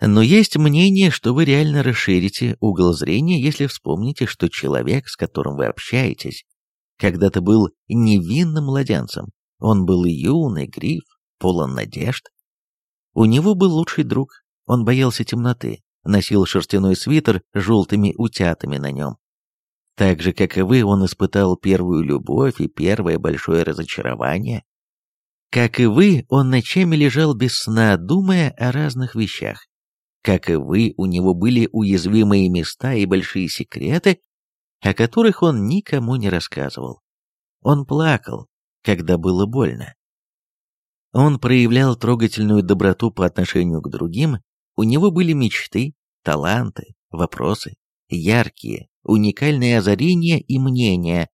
Но есть мнение, что вы реально расширите угол зрения, если вспомните, что человек, с которым вы общаетесь, когда-то был невинным младенцем. Он был юный, гриф, полон надежд, у него был лучший друг, он боялся темноты, носил шерстяной свитер с желтыми утятами на нем. Так же, как и вы, он испытал первую любовь и первое большое разочарование. Как и вы, он ночами лежал без сна, думая о разных вещах. Как и вы, у него были уязвимые места и большие секреты, о которых он никому не рассказывал. Он плакал, когда было больно. Он проявлял трогательную доброту по отношению к другим, у него были мечты, таланты, вопросы, яркие, уникальные озарения и мнения,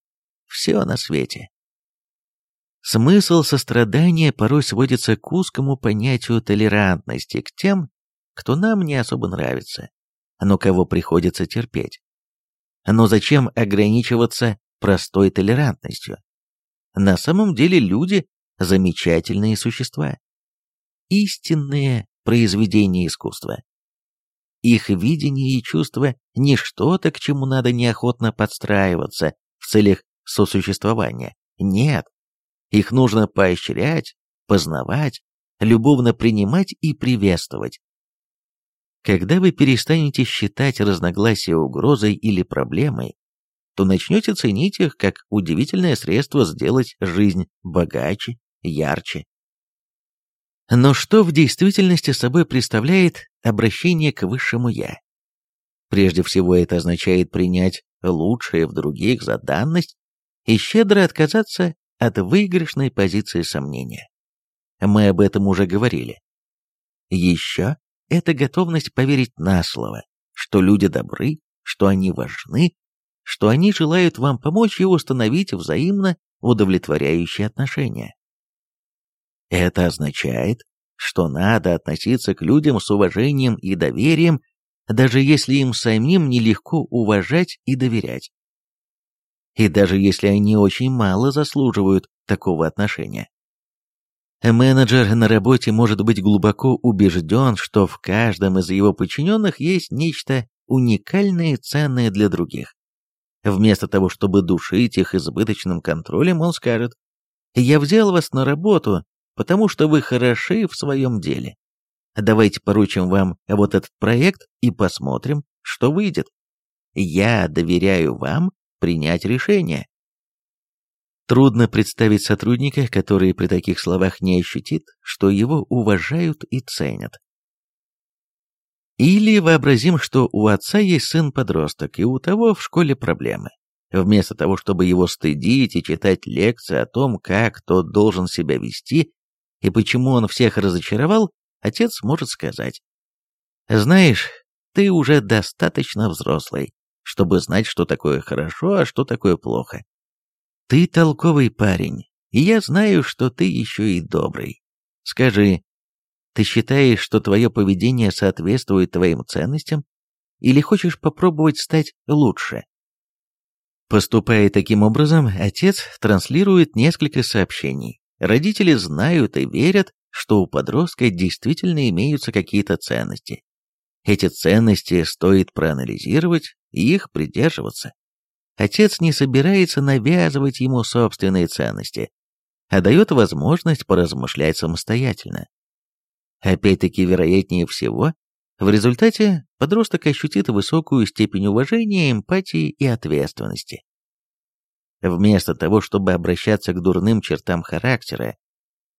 все на свете. Смысл сострадания порой сводится к узкому понятию толерантности к тем, кто нам не особо нравится, но кого приходится терпеть. Но зачем ограничиваться простой толерантностью? На самом деле люди замечательные существа. Истинные произведения искусства. Их видение и чувство – не что-то, к чему надо неохотно подстраиваться в целях сосуществования. Нет. Их нужно поощрять, познавать, любовно принимать и приветствовать. Когда вы перестанете считать разногласия угрозой или проблемой, то начнете ценить их как удивительное средство сделать жизнь богаче, ярче. Но что в действительности собой представляет обращение к высшему «я»? Прежде всего это означает принять лучшее в других за данность и щедро отказаться от выигрышной позиции сомнения. Мы об этом уже говорили. Еще это готовность поверить на слово, что люди добры, что они важны, что они желают вам помочь и установить взаимно удовлетворяющие отношения. Это означает, что надо относиться к людям с уважением и доверием, даже если им самим нелегко уважать и доверять. И даже если они очень мало заслуживают такого отношения. Менеджер на работе может быть глубоко убежден, что в каждом из его подчиненных есть нечто уникальное и ценное для других. Вместо того, чтобы душить их избыточным контролем, он скажет, «Я взял вас на работу, потому что вы хороши в своем деле. Давайте поручим вам вот этот проект и посмотрим, что выйдет. Я доверяю вам принять решение. Трудно представить сотрудника, который при таких словах не ощутит, что его уважают и ценят. Или вообразим, что у отца есть сын-подросток, и у того в школе проблемы. Вместо того, чтобы его стыдить и читать лекции о том, как тот должен себя вести и почему он всех разочаровал, отец может сказать, «Знаешь, ты уже достаточно взрослый, чтобы знать, что такое хорошо, а что такое плохо. Ты толковый парень, и я знаю, что ты еще и добрый. Скажи, ты считаешь, что твое поведение соответствует твоим ценностям, или хочешь попробовать стать лучше? Поступая таким образом, отец транслирует несколько сообщений. Родители знают и верят, что у подростка действительно имеются какие-то ценности. Эти ценности стоит проанализировать и их придерживаться. Отец не собирается навязывать ему собственные ценности, а дает возможность поразмышлять самостоятельно. Опять-таки, вероятнее всего, в результате подросток ощутит высокую степень уважения, эмпатии и ответственности. Вместо того, чтобы обращаться к дурным чертам характера,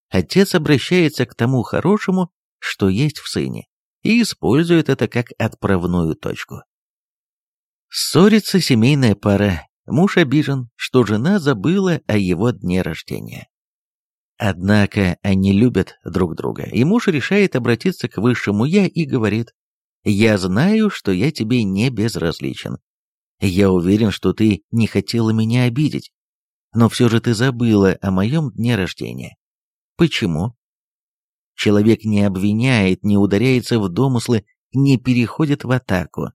отец обращается к тому хорошему, что есть в сыне, и использует это как отправную точку. Ссорится семейная пара. Муж обижен, что жена забыла о его дне рождения. Однако они любят друг друга, и муж решает обратиться к высшему «я» и говорит, «Я знаю, что я тебе не безразличен. Я уверен, что ты не хотела меня обидеть, но все же ты забыла о моем дне рождения. Почему?» Человек не обвиняет, не ударяется в домыслы, не переходит в атаку.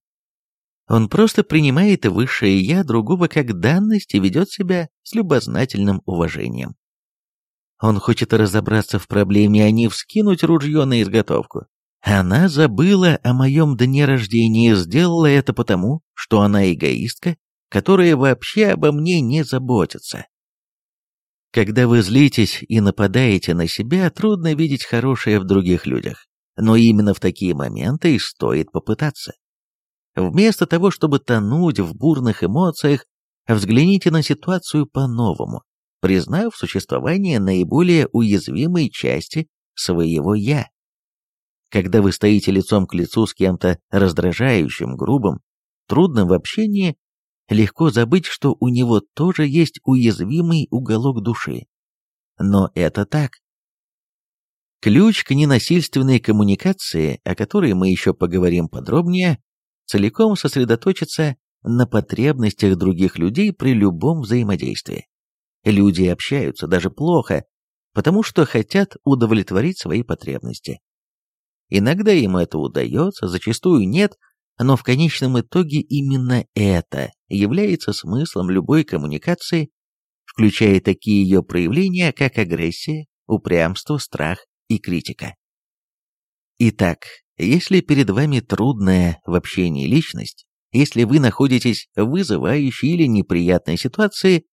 Он просто принимает высшее «я» другого как данность и ведет себя с любознательным уважением. Он хочет разобраться в проблеме, а не вскинуть ружье на изготовку. Она забыла о моем дне рождения и сделала это потому, что она эгоистка, которая вообще обо мне не заботится. Когда вы злитесь и нападаете на себя, трудно видеть хорошее в других людях. Но именно в такие моменты и стоит попытаться. Вместо того, чтобы тонуть в бурных эмоциях, взгляните на ситуацию по-новому, признав существование наиболее уязвимой части своего «я». Когда вы стоите лицом к лицу с кем-то раздражающим, грубым, трудным в общении, легко забыть, что у него тоже есть уязвимый уголок души. Но это так. Ключ к ненасильственной коммуникации, о которой мы еще поговорим подробнее, целиком сосредоточиться на потребностях других людей при любом взаимодействии. Люди общаются даже плохо, потому что хотят удовлетворить свои потребности. Иногда им это удается, зачастую нет, но в конечном итоге именно это является смыслом любой коммуникации, включая такие ее проявления, как агрессия, упрямство, страх и критика. Итак, если перед вами трудная в общении личность, если вы находитесь в вызывающей или неприятной ситуации,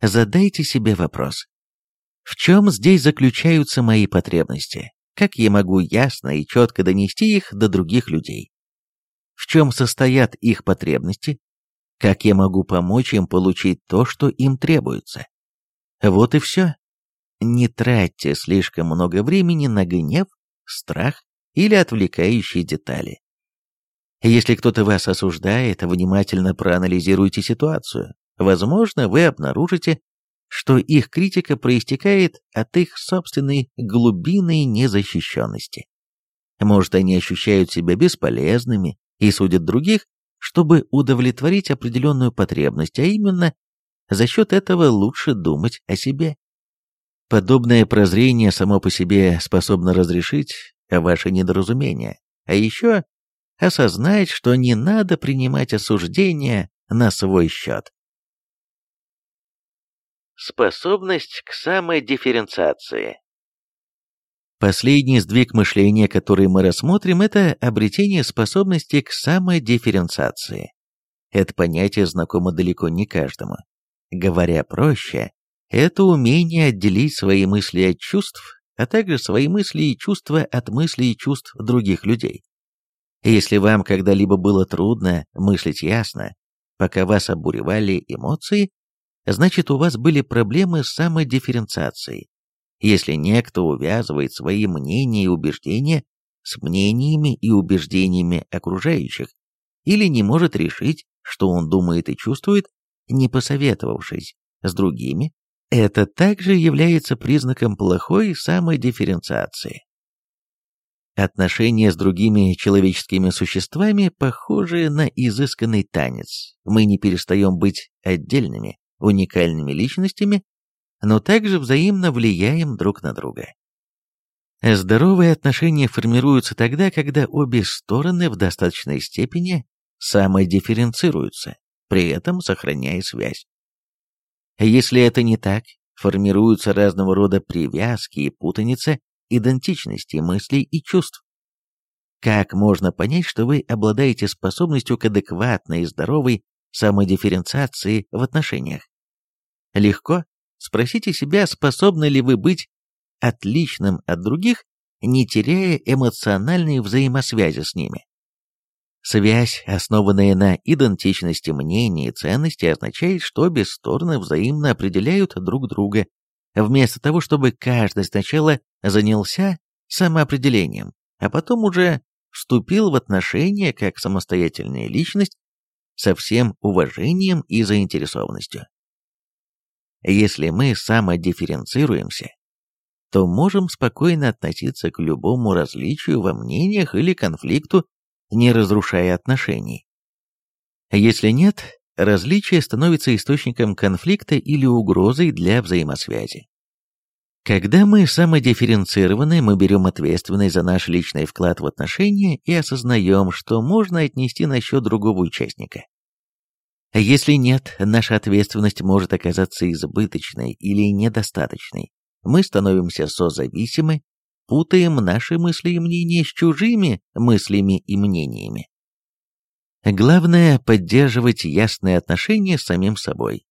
задайте себе вопрос. В чем здесь заключаются мои потребности? Как я могу ясно и четко донести их до других людей? в чем состоят их потребности, как я могу помочь им получить то, что им требуется. Вот и все. Не тратьте слишком много времени на гнев, страх или отвлекающие детали. Если кто-то вас осуждает, внимательно проанализируйте ситуацию. Возможно, вы обнаружите, что их критика проистекает от их собственной глубинной незащищенности. Может, они ощущают себя бесполезными и судят других, чтобы удовлетворить определенную потребность, а именно за счет этого лучше думать о себе. Подобное прозрение само по себе способно разрешить ваше недоразумение, а еще осознать, что не надо принимать осуждения на свой счет. Способность к самодифференциации Последний сдвиг мышления, который мы рассмотрим, это обретение способности к самодифференциации. Это понятие знакомо далеко не каждому. Говоря проще, это умение отделить свои мысли от чувств, а также свои мысли и чувства от мыслей и чувств других людей. Если вам когда-либо было трудно мыслить ясно, пока вас обуревали эмоции, значит у вас были проблемы с самодифференциацией. Если некто увязывает свои мнения и убеждения с мнениями и убеждениями окружающих, или не может решить, что он думает и чувствует, не посоветовавшись с другими, это также является признаком плохой самодифференциации. Отношения с другими человеческими существами похожи на изысканный танец. Мы не перестаем быть отдельными, уникальными личностями, но также взаимно влияем друг на друга. Здоровые отношения формируются тогда, когда обе стороны в достаточной степени самодифференцируются, при этом сохраняя связь. Если это не так, формируются разного рода привязки и путаница идентичности мыслей и чувств. Как можно понять, что вы обладаете способностью к адекватной и здоровой самодифференциации в отношениях? Легко. Спросите себя, способны ли вы быть отличным от других, не теряя эмоциональной взаимосвязи с ними. Связь, основанная на идентичности мнений и ценностей, означает, что обе стороны взаимно определяют друг друга, вместо того, чтобы каждый сначала занялся самоопределением, а потом уже вступил в отношения как самостоятельная личность со всем уважением и заинтересованностью. Если мы самодифференцируемся, то можем спокойно относиться к любому различию во мнениях или конфликту, не разрушая отношений. Если нет, различие становится источником конфликта или угрозой для взаимосвязи. Когда мы самодифференцированы, мы берем ответственность за наш личный вклад в отношения и осознаем, что можно отнести на счет другого участника. Если нет, наша ответственность может оказаться избыточной или недостаточной. Мы становимся созависимы, путаем наши мысли и мнения с чужими мыслями и мнениями. Главное – поддерживать ясные отношения с самим собой.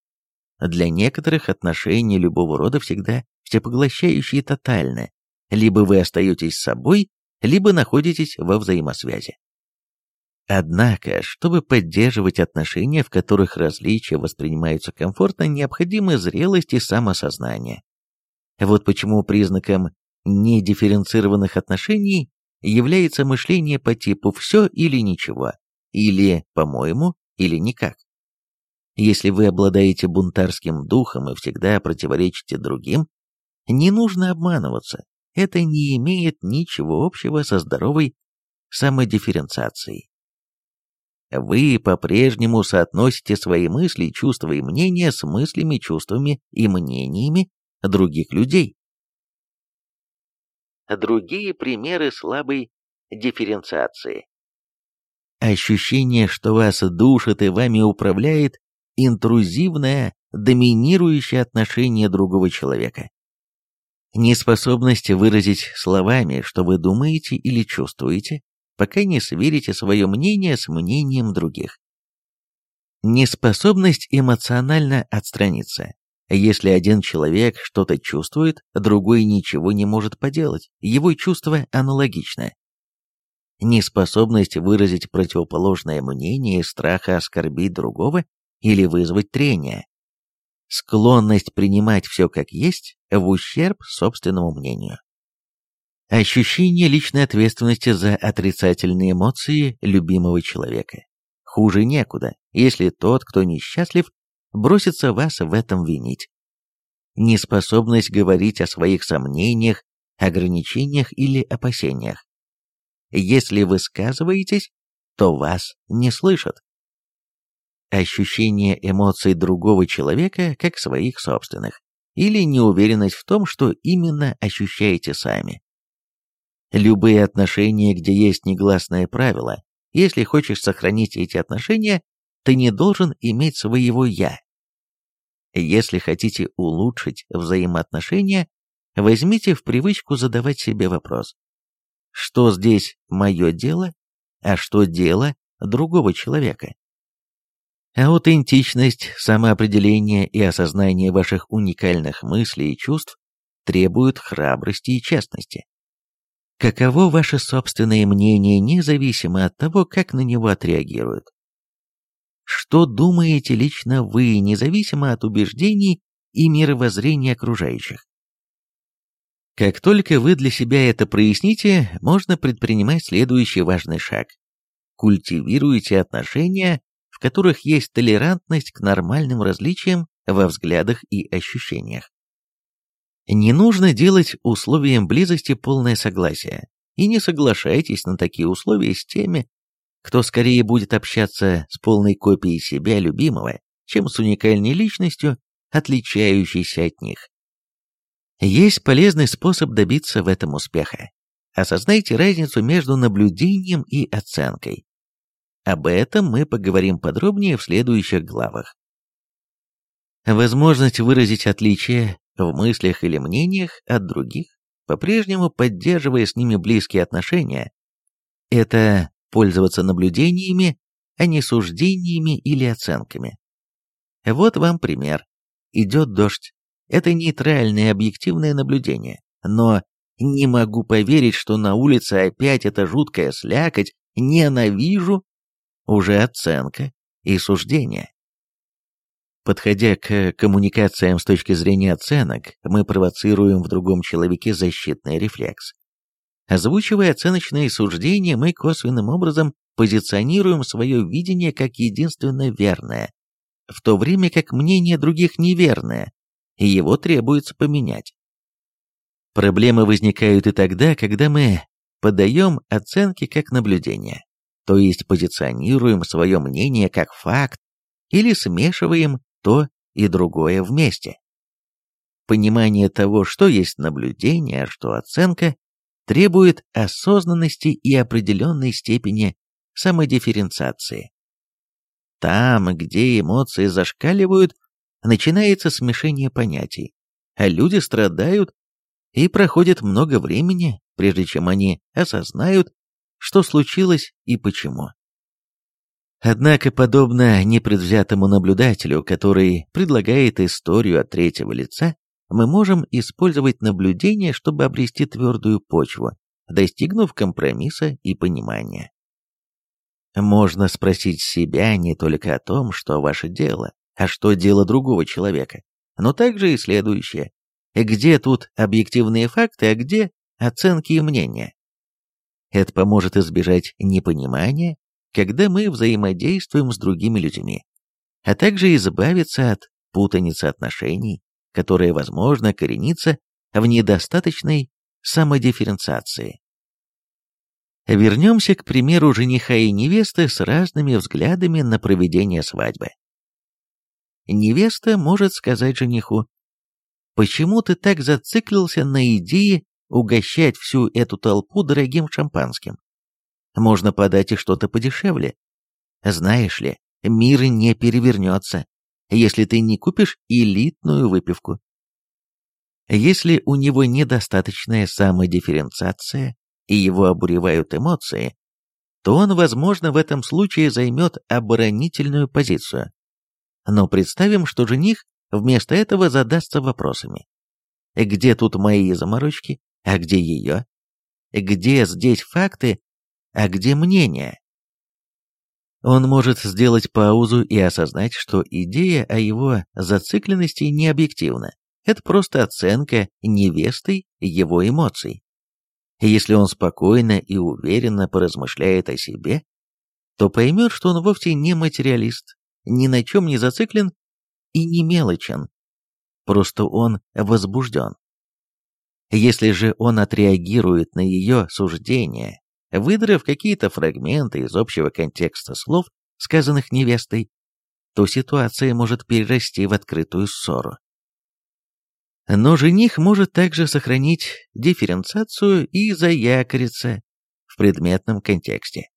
Для некоторых отношения любого рода всегда всепоглощающие и тотальны. Либо вы остаетесь собой, либо находитесь во взаимосвязи. Однако, чтобы поддерживать отношения, в которых различия воспринимаются комфортно, необходимы зрелость и самосознание. Вот почему признаком недифференцированных отношений является мышление по типу «все или ничего», или «по-моему», или «никак». Если вы обладаете бунтарским духом и всегда противоречите другим, не нужно обманываться, это не имеет ничего общего со здоровой самодифференциацией. Вы по-прежнему соотносите свои мысли, чувства и мнения с мыслями, чувствами и мнениями других людей. Другие примеры слабой дифференциации. Ощущение, что вас душит и вами управляет интрузивное, доминирующее отношение другого человека. Неспособность выразить словами, что вы думаете или чувствуете, пока не сверите свое мнение с мнением других. Неспособность эмоционально отстраниться. Если один человек что-то чувствует, другой ничего не может поделать, его чувство аналогично. неспособность выразить противоположное мнение страха оскорбить другого или вызвать трение, склонность принимать все как есть в ущерб собственному мнению. Ощущение личной ответственности за отрицательные эмоции любимого человека. Хуже некуда, если тот, кто несчастлив, бросится вас в этом винить. Неспособность говорить о своих сомнениях, ограничениях или опасениях. Если высказываетесь, то вас не слышат. Ощущение эмоций другого человека как своих собственных, или неуверенность в том, что именно ощущаете сами. Любые отношения, где есть негласное правило, если хочешь сохранить эти отношения, ты не должен иметь своего «я». Если хотите улучшить взаимоотношения, возьмите в привычку задавать себе вопрос. Что здесь мое дело, а что дело другого человека? Аутентичность, самоопределение и осознание ваших уникальных мыслей и чувств требуют храбрости и честности. Каково ваше собственное мнение, независимо от того, как на него отреагируют? Что думаете лично вы, независимо от убеждений и мировоззрения окружающих? Как только вы для себя это проясните, можно предпринимать следующий важный шаг. Культивируйте отношения, в которых есть толерантность к нормальным различиям во взглядах и ощущениях. Не нужно делать условием близости полное согласие, и не соглашайтесь на такие условия с теми, кто скорее будет общаться с полной копией себя любимого, чем с уникальной личностью, отличающейся от них. Есть полезный способ добиться в этом успеха. Осознайте разницу между наблюдением и оценкой. Об этом мы поговорим подробнее в следующих главах. Возможность выразить отличие в мыслях или мнениях от других, по-прежнему поддерживая с ними близкие отношения, это пользоваться наблюдениями, а не суждениями или оценками. Вот вам пример. Идет дождь. Это нейтральное объективное наблюдение. Но не могу поверить, что на улице опять эта жуткая слякоть, ненавижу, уже оценка и суждение. Подходя к коммуникациям с точки зрения оценок, мы провоцируем в другом человеке защитный рефлекс. Озвучивая оценочные суждения, мы косвенным образом позиционируем свое видение как единственно верное, в то время как мнение других неверное, и его требуется поменять. Проблемы возникают и тогда, когда мы подаем оценки как наблюдение, то есть позиционируем свое мнение как факт или смешиваем то и другое вместе. Понимание того, что есть наблюдение, а что оценка, требует осознанности и определенной степени самодифференциации. Там, где эмоции зашкаливают, начинается смешение понятий, а люди страдают и проходит много времени, прежде чем они осознают, что случилось и почему. Однако, подобно непредвзятому наблюдателю, который предлагает историю от третьего лица, мы можем использовать наблюдение, чтобы обрести твердую почву, достигнув компромисса и понимания. Можно спросить себя не только о том, что ваше дело, а что дело другого человека, но также и следующее. Где тут объективные факты, а где оценки и мнения? Это поможет избежать непонимания когда мы взаимодействуем с другими людьми, а также избавиться от путаницы отношений, которая, возможно, коренится в недостаточной самодифференциации. Вернемся к примеру жениха и невесты с разными взглядами на проведение свадьбы. Невеста может сказать жениху, «Почему ты так зациклился на идее угощать всю эту толпу дорогим шампанским? Можно подать и что-то подешевле. Знаешь ли, мир не перевернется, если ты не купишь элитную выпивку. Если у него недостаточная самодифференциация и его обуревают эмоции, то он, возможно, в этом случае займет оборонительную позицию. Но представим, что жених вместо этого задастся вопросами. Где тут мои заморочки, а где ее? Где здесь факты, а где мнение. Он может сделать паузу и осознать, что идея о его зацикленности не объективна. Это просто оценка невестой его эмоций. Если он спокойно и уверенно поразмышляет о себе, то поймет, что он вовсе не материалист, ни на чем не зациклен и не мелочен. Просто он возбужден. Если же он отреагирует на ее суждения, выдрав какие-то фрагменты из общего контекста слов, сказанных невестой, то ситуация может перерасти в открытую ссору. Но жених может также сохранить дифференциацию и заякориться в предметном контексте.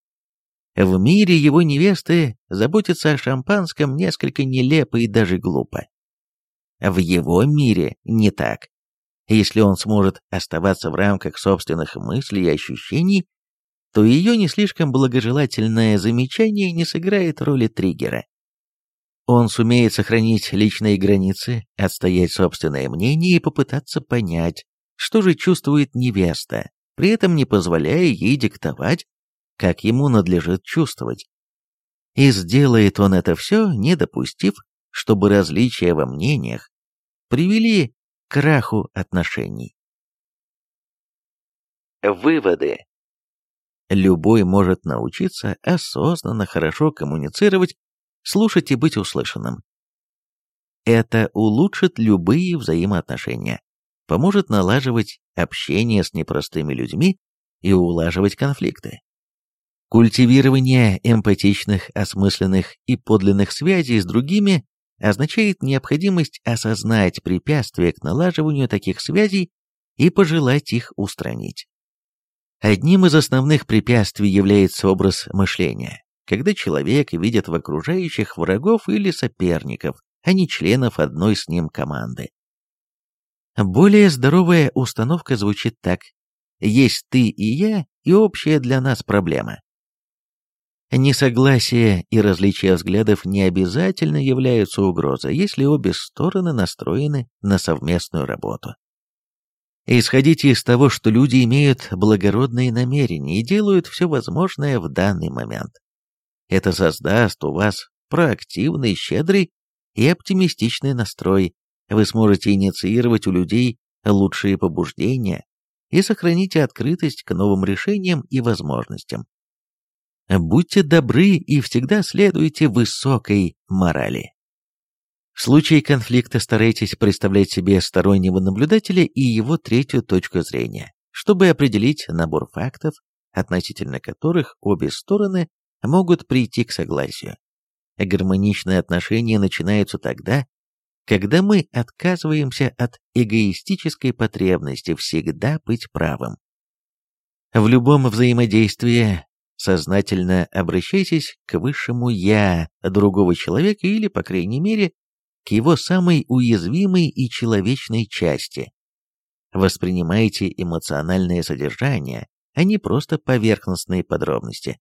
В мире его невесты заботиться о шампанском несколько нелепо и даже глупо. В его мире не так. Если он сможет оставаться в рамках собственных мыслей и ощущений, то ее не слишком благожелательное замечание не сыграет роли триггера. Он сумеет сохранить личные границы, отстоять собственное мнение и попытаться понять, что же чувствует невеста, при этом не позволяя ей диктовать, как ему надлежит чувствовать. И сделает он это все, не допустив, чтобы различия во мнениях привели к краху отношений. Выводы. Любой может научиться осознанно хорошо коммуницировать слушать и быть услышанным. Это улучшит любые взаимоотношения, поможет налаживать общение с непростыми людьми и улаживать конфликты. Культивирование эмпатичных, осмысленных и подлинных связей с другими означает необходимость осознать препятствия к налаживанию таких связей и пожелать их устранить. Одним из основных препятствий является образ мышления когда человек видит в окружающих врагов или соперников, а не членов одной с ним команды. Более здоровая установка звучит так. Есть ты и я, и общая для нас проблема. Несогласие и различия взглядов не обязательно являются угрозой, если обе стороны настроены на совместную работу. Исходите из того, что люди имеют благородные намерения и делают все возможное в данный момент. Это создаст у вас проактивный, щедрый и оптимистичный настрой. Вы сможете инициировать у людей лучшие побуждения и сохраните открытость к новым решениям и возможностям. Будьте добры и всегда следуйте высокой морали. В случае конфликта старайтесь представлять себе стороннего наблюдателя и его третью точку зрения, чтобы определить набор фактов, относительно которых обе стороны могут прийти к согласию. Гармоничные отношения начинаются тогда, когда мы отказываемся от эгоистической потребности всегда быть правым. В любом взаимодействии сознательно обращайтесь к высшему «я» другого человека или, по крайней мере, к его самой уязвимой и человечной части. Воспринимайте эмоциональное содержание, а не просто поверхностные подробности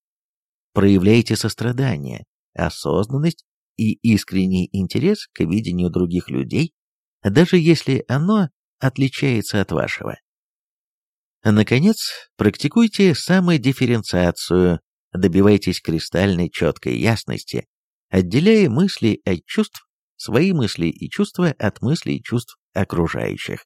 проявляйте сострадание, осознанность и искренний интерес к видению других людей, даже если оно отличается от вашего. Наконец, практикуйте самодифференциацию, добивайтесь кристальной четкой ясности, отделяя мысли от чувств, свои мысли и чувства от мыслей и чувств окружающих.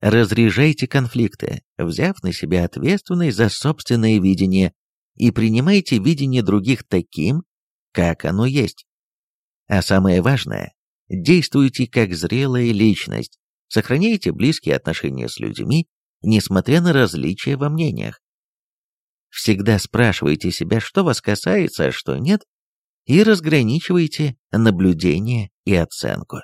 Разряжайте конфликты, взяв на себя ответственность за собственное видение и принимайте видение других таким, как оно есть. А самое важное, действуйте как зрелая личность, сохраняйте близкие отношения с людьми, несмотря на различия во мнениях. Всегда спрашивайте себя, что вас касается, а что нет, и разграничивайте наблюдение и оценку.